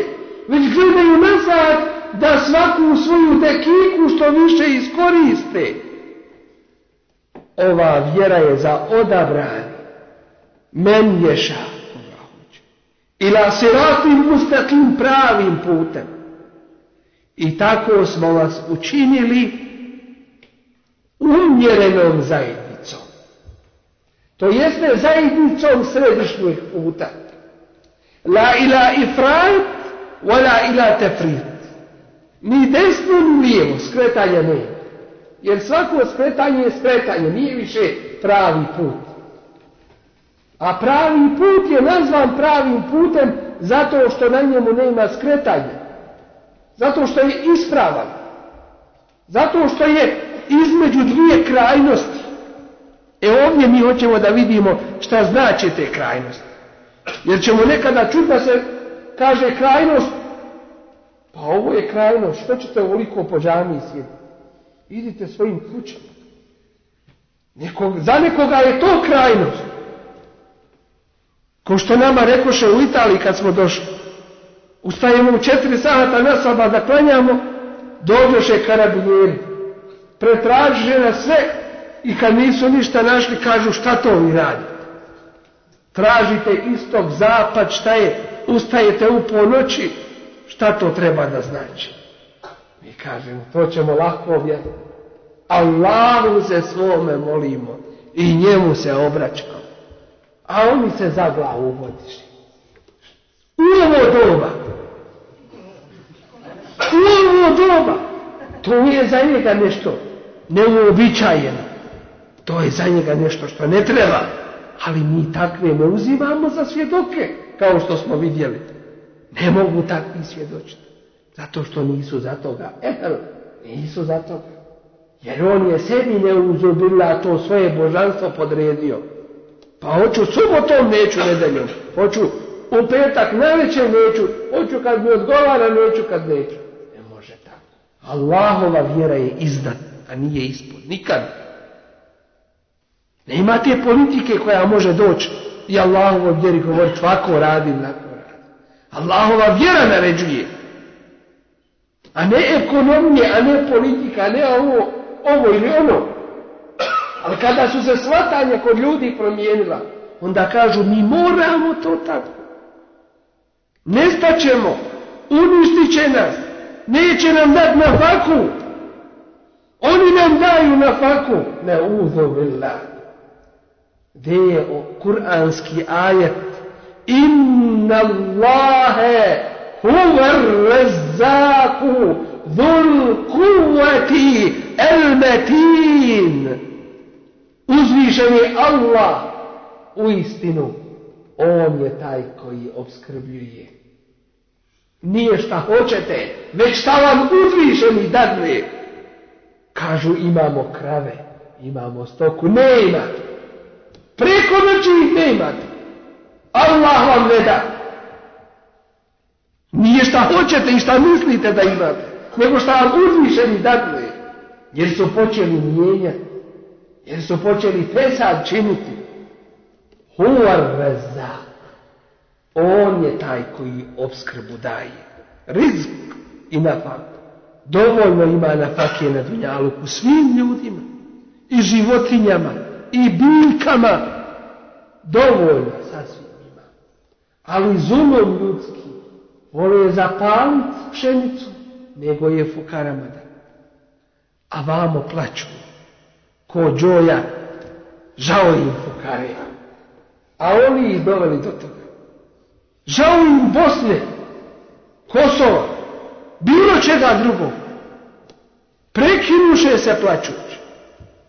već gledaju nazad da svaku svoju dekiku što više iskoriste. Ova vjera je za odabrani. Men ješa hoće. Ila siratim ustatim pravim putem. I tako smo vas učinili umjerenom zajednicom. To jeste zajednicom središnjeg puta. La ila ifrat, wala ila tefrit. Ni desno, ni lijevo, skretanja nema. Jer svako skretanje je skretanje, nije više pravi put. A pravi put je nazvan pravim putem zato što na njemu nema skretanja. Zato što je ispravan. Zato što je između dvije krajnosti. E ovdje mi hoćemo da vidimo šta znači te krajnosti. Jer ćemo nekada čuti da se kaže krajnost. Pa ovo je krajnost. Što ćete ovoliko po džami sjediti? Idite svojim kućama. Nekog, za nekoga je to krajnost. Ko što nama rekoše u Italiji kad smo došli. Ustajemo u četiri sata na soba da klanjamo, dođoše karabinjeri. Pretražiše na sve i kad nisu ništa našli, kažu šta to vi radite. Tražite istok, zapad, šta je, ustajete u ponoći, šta to treba da znači. Mi kažemo, to ćemo lako objaviti. Allahu se svome molimo i njemu se obraćamo. A oni se za glavu vodiši. U ovo doba. U ovo doba. To je za njega nešto neuobičajeno. To je za njega nešto što ne treba. Ali mi takve ne uzimamo za svjedoke, kao što smo vidjeli. Ne mogu takvi svjedočiti. Zato što nisu za toga. Ehel, nisu za toga. Jer on je sebi neuzubila to svoje božanstvo podredio. Pa hoću subotom, neću nedeljom. Hoću u petak najveće neću. Hoću kad mi odgovara, neću kad neću. Ne. Allahova vjera je iznad, a nije ispod. Nikad. Nema te politike koja može doći i Allahova vjeri govoriti ovako radim, onako radim. Allahova vjera naređuje. A ne ekonomije, a ne politika, a ne ovo, ovo ili ono. Ali kada su se svatanja kod ljudi promijenila, onda kažu mi moramo to tako. Nestaćemo, uništit će nas, neće nam dati na faku. Oni nam daju na faku. Ne udovila. Gdje je kuranski ajet? Inna Allahe huwa razzaku dhul kuvati el metin. Uzvišen je Allah u istinu. On je taj koji obskrbljuje. Nije šta hoćete, već šta vam uzvišeni dadne. Kažu imamo krave, imamo stoku. Ne imate. Preko noći ih ne imate. Allah vam ne da. Nije šta hoćete i šta mislite da imate, nego šta vam uzvišeni dadne. Jer su počeli mijenjati. Jer su počeli pesad činiti. Huvar reza. On je taj koji obskrbu daje. Rizk i nafak. Dovoljno ima nafake na dunjaluku svim ljudima. I životinjama. I biljkama. Dovoljno sasvim ima. Ali zulom ljudski vole zapaliti pšenicu, nego je fukarama. A vamo plaću. Ko džoja, žao im fukare. A oni ih doveli do toga. Im Bosne, Kosova, bilo čega drugog. Prekinuše se plaćući,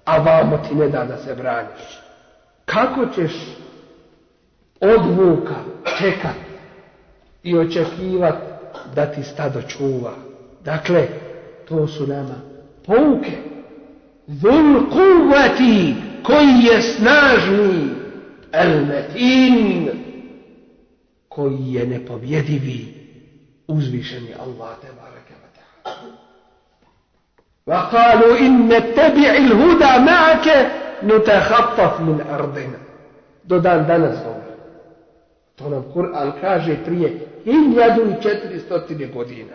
a vamo ti ne da da se braniš. Kako ćeš odvuka čekat i očekivat da ti stado čuva? Dakle, to su nama pouke. Zul kuvati koji je snažni, el metin koji je nepobjedivi, uzvišeni Allah te barake wa ta'ala. وقالوا إن نتبع الهدى معك نتخطف من أرضنا do dan danas govori. To nam Kur'an kaže prije 1400 godina.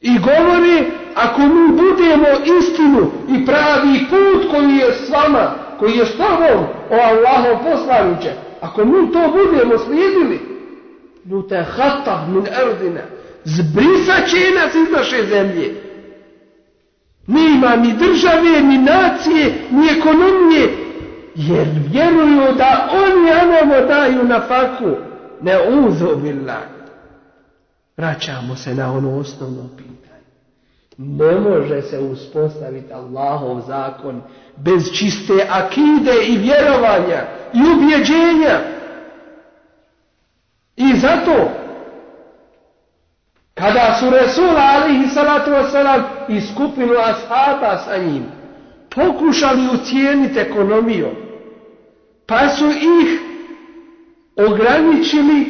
I govori, ako mi budemo istinu i pravi put koji je s vama, koji je s tobom, o Allahom poslaniće, ako mi to budemo slijedili, ljute hatav min erdina, zbrisat će nas iz naše zemlje. Nema ni države, ni nacije, ni ekonomije, jer vjeruju da oni anamo daju na faku. Ne uzobillah. Vraćamo se na ono osnovno pitanje. Ne može se uspostaviti Allahov zakon bez čiste akide i vjerovanja i ubjeđenja. I zato kada su Resula alihi salatu wasalam i skupinu ashaba sa njim pokušali ucijeniti ekonomiju, pa su ih ograničili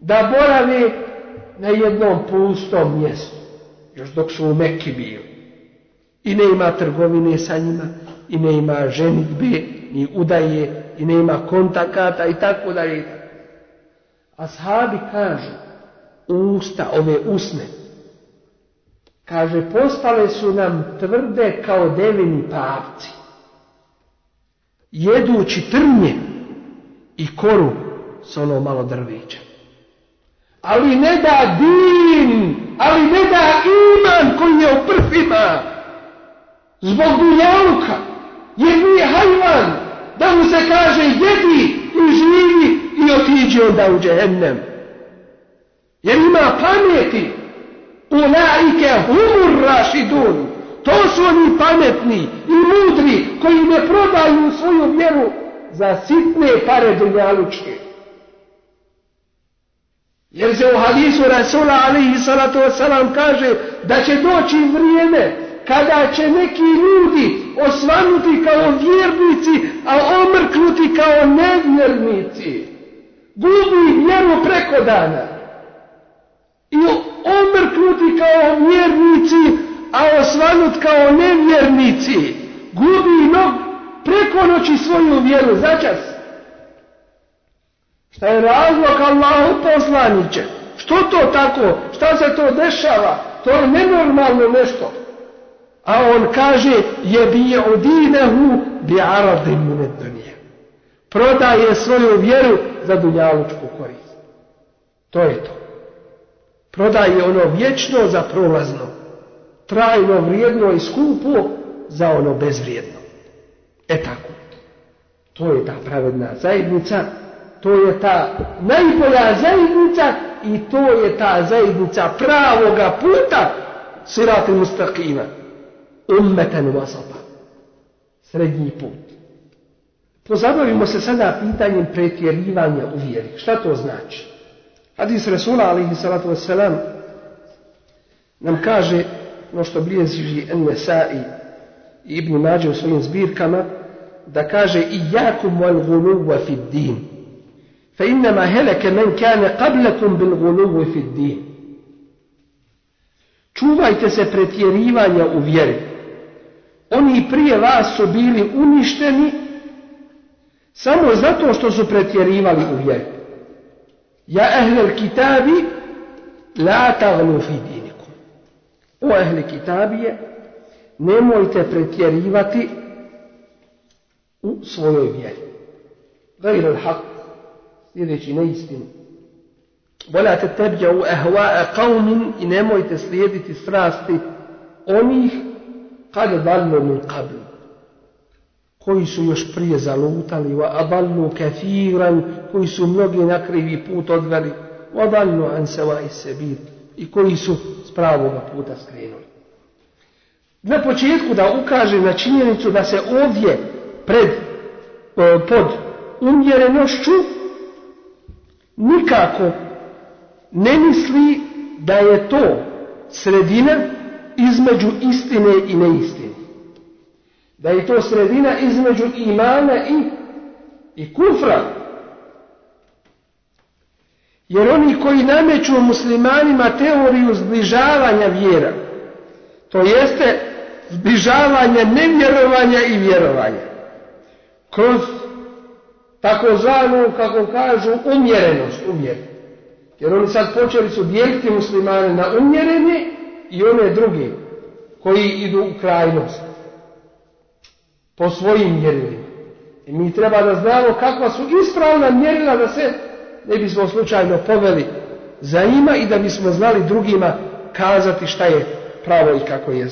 da borave na jednom pustom mjestu, još dok su u Mekki bili. I ne ima trgovine sa njima, i ne ima ženitbe, ni udaje, i ne ima kontakata i tako dalje. Ashabi kažu, usta, ove usne, kaže, postale su nam tvrde kao devini pavci. Jedući trnje i koru s ono malo drveća. Ali ne da din, ali ne da iman koji je u prfima. Zbog dunjaluka, jer nije hajvan, da mu se kaže jedi i živi i otiđe onda u džehennem. Jer ima pameti. Ulaike humur rašidun. To su oni pametni i mudri koji ne prodaju svoju vjeru za sitne pare dunjalučke. Jer se u hadisu Rasula alaihi salatu wasalam kaže da će doći vrijeme kada će neki ljudi osvanuti kao vjernici, a omrknuti kao nevjernici. Gubi vjeru preko dana. I omrknuti kao vjernici, a osvanut kao nevjernici. Gubi nog preko noći svoju vjeru začas. Šta je razlog Allahu poslaniće? Što to tako? Šta se to dešava? To je nenormalno nešto. A on kaže je bi odinehu bi dunije. Prodaje svoju vjeru za dunjalučku korist. To je to. Prodaje ono vječno za prolazno. Trajno vrijedno i skupo za ono bezvrijedno. E tako. To je ta pravedna zajednica. To je ta najbolja zajednica i to je ta zajednica pravoga puta sirati mustaqima ummeten vasata. Srednji put. Pozabavimo se sada pitanjem pretjerivanja u vjeri. Šta to znači? Hadis Resula alaihi salatu wasalam nam kaže no što bilježi Nesai i Ibn Mađe u svojim zbirkama da kaže i jakum wal guluwa fi din innama heleke men kane qablakum bil guluwa fi din čuvajte se pretjerivanja u vjeri oni prije vas su bili uništeni samo zato što su pretjerivali u vjeri. Ja ehlel kitabi la tagnu fi dinikum. O ehli kitabije, nemojte pretjerivati u svojoj vjeri. Gajr al sljedeći neistinu. Vola te tebja u ehva'a qavmin i nemojte slijediti strasti onih kad dallu min qabl koji su još prije zalutali wa adallu kathiran koji su mnogi na krivi put odveli wa adallu an sawa'i sabil i koji su s pravoga puta skrenuli na početku da ukaže na činjenicu da se ovdje pred pod umjerenošću nikako ne misli da je to sredina između istine i neistine. Da je to sredina između imana i, i kufra. Jer oni koji nameću muslimanima teoriju zbližavanja vjera, to jeste zbližavanje nevjerovanja i vjerovanja, kroz takozvanu, kako kažu, umjerenost, umjerenost. Jer oni sad počeli su dijeliti muslimane na umjerene i one druge koji idu u krajnost. Po svojim mjerilima. I mi treba da znamo kakva su ispravna mjerila da se ne bismo slučajno poveli za ima i da bismo znali drugima kazati šta je pravo i kako je.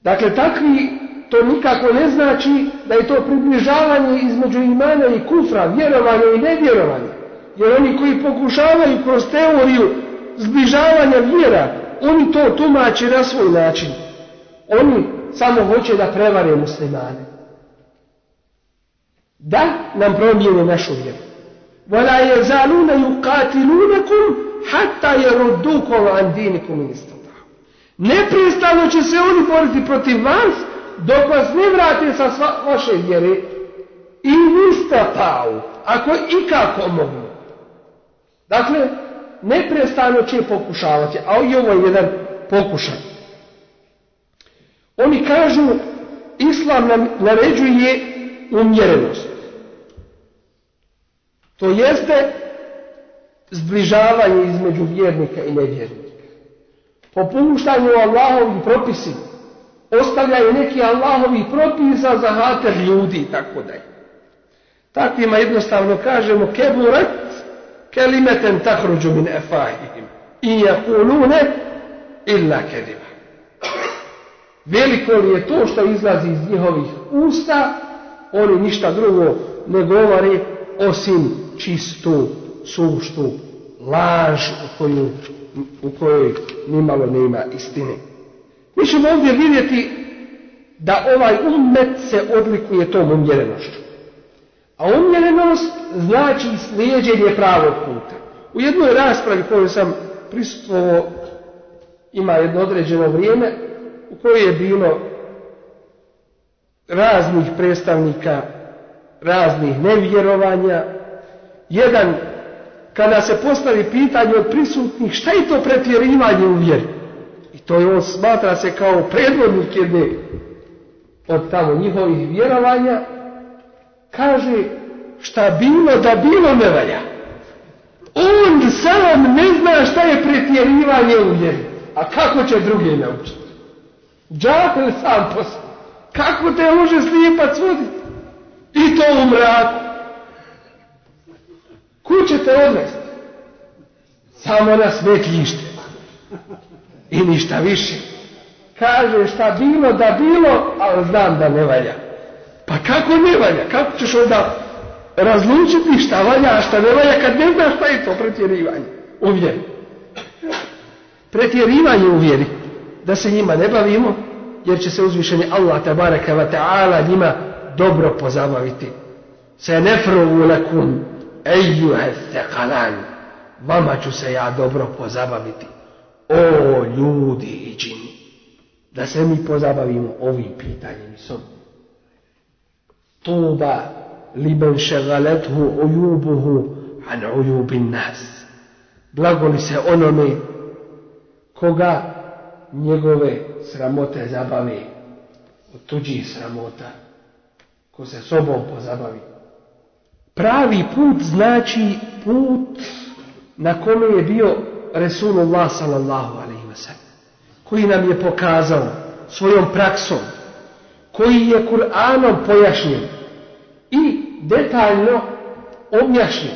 Dakle, takvi to nikako ne znači da je to približavanje između imana i kufra, vjerovanja i nevjerovanja. Jer oni koji pokušavaju kroz teoriju zbližavanja vjera, oni to tumače na svoj način. Oni samo hoće da prevare muslimane. Da nam promijene našu vjeru. وَلَا يَزَالُونَ يُقَاتِلُونَكُمْ حَتَّى يَرُدُّكُمْ عَنْ دِينِكُمْ إِنِ Neprestano će se oni boriti protiv vas dok vas ne vrate sa vaše vjere i nista pao, ako ikako mogu. Dakle, neprestano će pokušavati, a i ovo je jedan pokušaj. Oni kažu, Islam nam naređuje umjerenost. To jeste zbližavanje između vjernika i nevjernika. Popuštanju Allahovih propisima. Ostavljaju neki Allahovi propisa za hater ljudi i tako dalje. Takvima jednostavno kažemo keburat kelimeten tahruđu min efahihim i jakulune illa kediba. Veliko li je to što izlazi iz njihovih usta, oni ništa drugo ne govori osim čistu, suštu laž u, koju, u kojoj nimalo nema istine. Mi ćemo ovdje vidjeti da ovaj ummet se odlikuje tom umjerenošću. A umjerenost znači slijeđenje pravog puta. U jednoj raspravi koju sam prisustvovao ima jedno određeno vrijeme u kojoj je bilo raznih predstavnika raznih nevjerovanja. Jedan, kada se postavi pitanje od prisutnih, šta je to pretjerivanje u vjeri? To je on smatra se kao predvodnik jedne od tamo njihovih vjerovanja, kaže šta bilo da bilo ne valja. On sam ne zna šta je pretjerivanje u vjeri. A kako će drugi naučiti? Džahil sam posao. Kako te može slijepac voditi? I to u mraku. Kud ćete odvesti? Samo na smetljište. I ništa više. Kaže šta bilo da bilo, ali znam da ne valja. Pa kako ne valja? Kako ćeš onda razlučiti šta valja, a šta ne valja kad ne znaš šta je to pretjerivanje u vjeri. Pretjerivanje u vjeri. Da se njima ne bavimo, jer će se uzvišeni Allah tabaraka wa ta'ala njima dobro pozabaviti. Se nefruvu lakum ejuhe thekalan. Vama ću se ja dobro pozabaviti. O ljudi i džini. Da se mi pozabavimo ovim pitanjem i sobom. Tuba liben šegalethu ujubuhu an ujubin nas. Blagoli se onome koga njegove sramote zabavi od tuđih sramota ko se sobom pozabavi. Pravi put znači put na kome je bio Resulullah sallallahu alaihi wa sallam, koji nam je pokazao svojom praksom, koji je Kur'anom pojašnjen i detaljno objašnjen.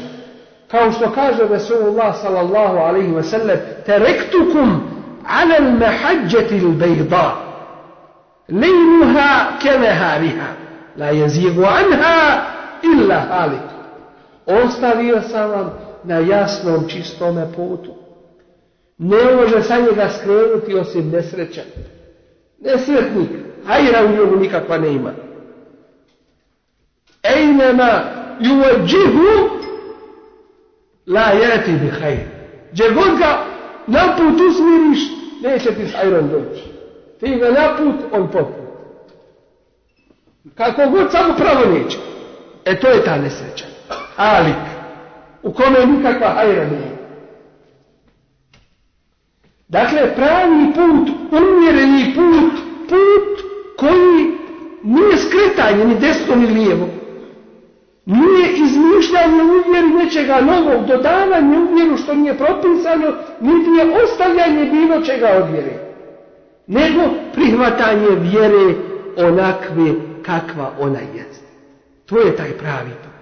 Kao što kaže Resulullah sallallahu alaihi wa sallam, terektukum ala al-mahajjati al-bayda, lejnuha kenehariha. La jezigu anha illa halik. Ostavio sam vam na jasnom čistome putu. Ne može sa njega skrenuti osim nesreća. Nesretnik, hajra u njegu nikakva ne ima. Ejnema juvađihu la jeti bi hajr. Gdje god ga na put usmiriš, neće ti s hajrom doći. Ti ga na put, on potput. Kako god samo pravo neće. E to je ta nesreća. Alik. u kome nikakva hajra nije. Dakle, pravi put, umjereni put, put koji nije skretanje ni desno ni lijevo. Nije izmišljanje u vjeri nečega novog, dodavanje u vjeru što nije propisano, niti je ostavljanje bilo čega od vjere. Nego prihvatanje vjere onakve kakva ona jest. To je taj pravi put.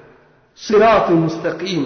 Siratu mustaqim.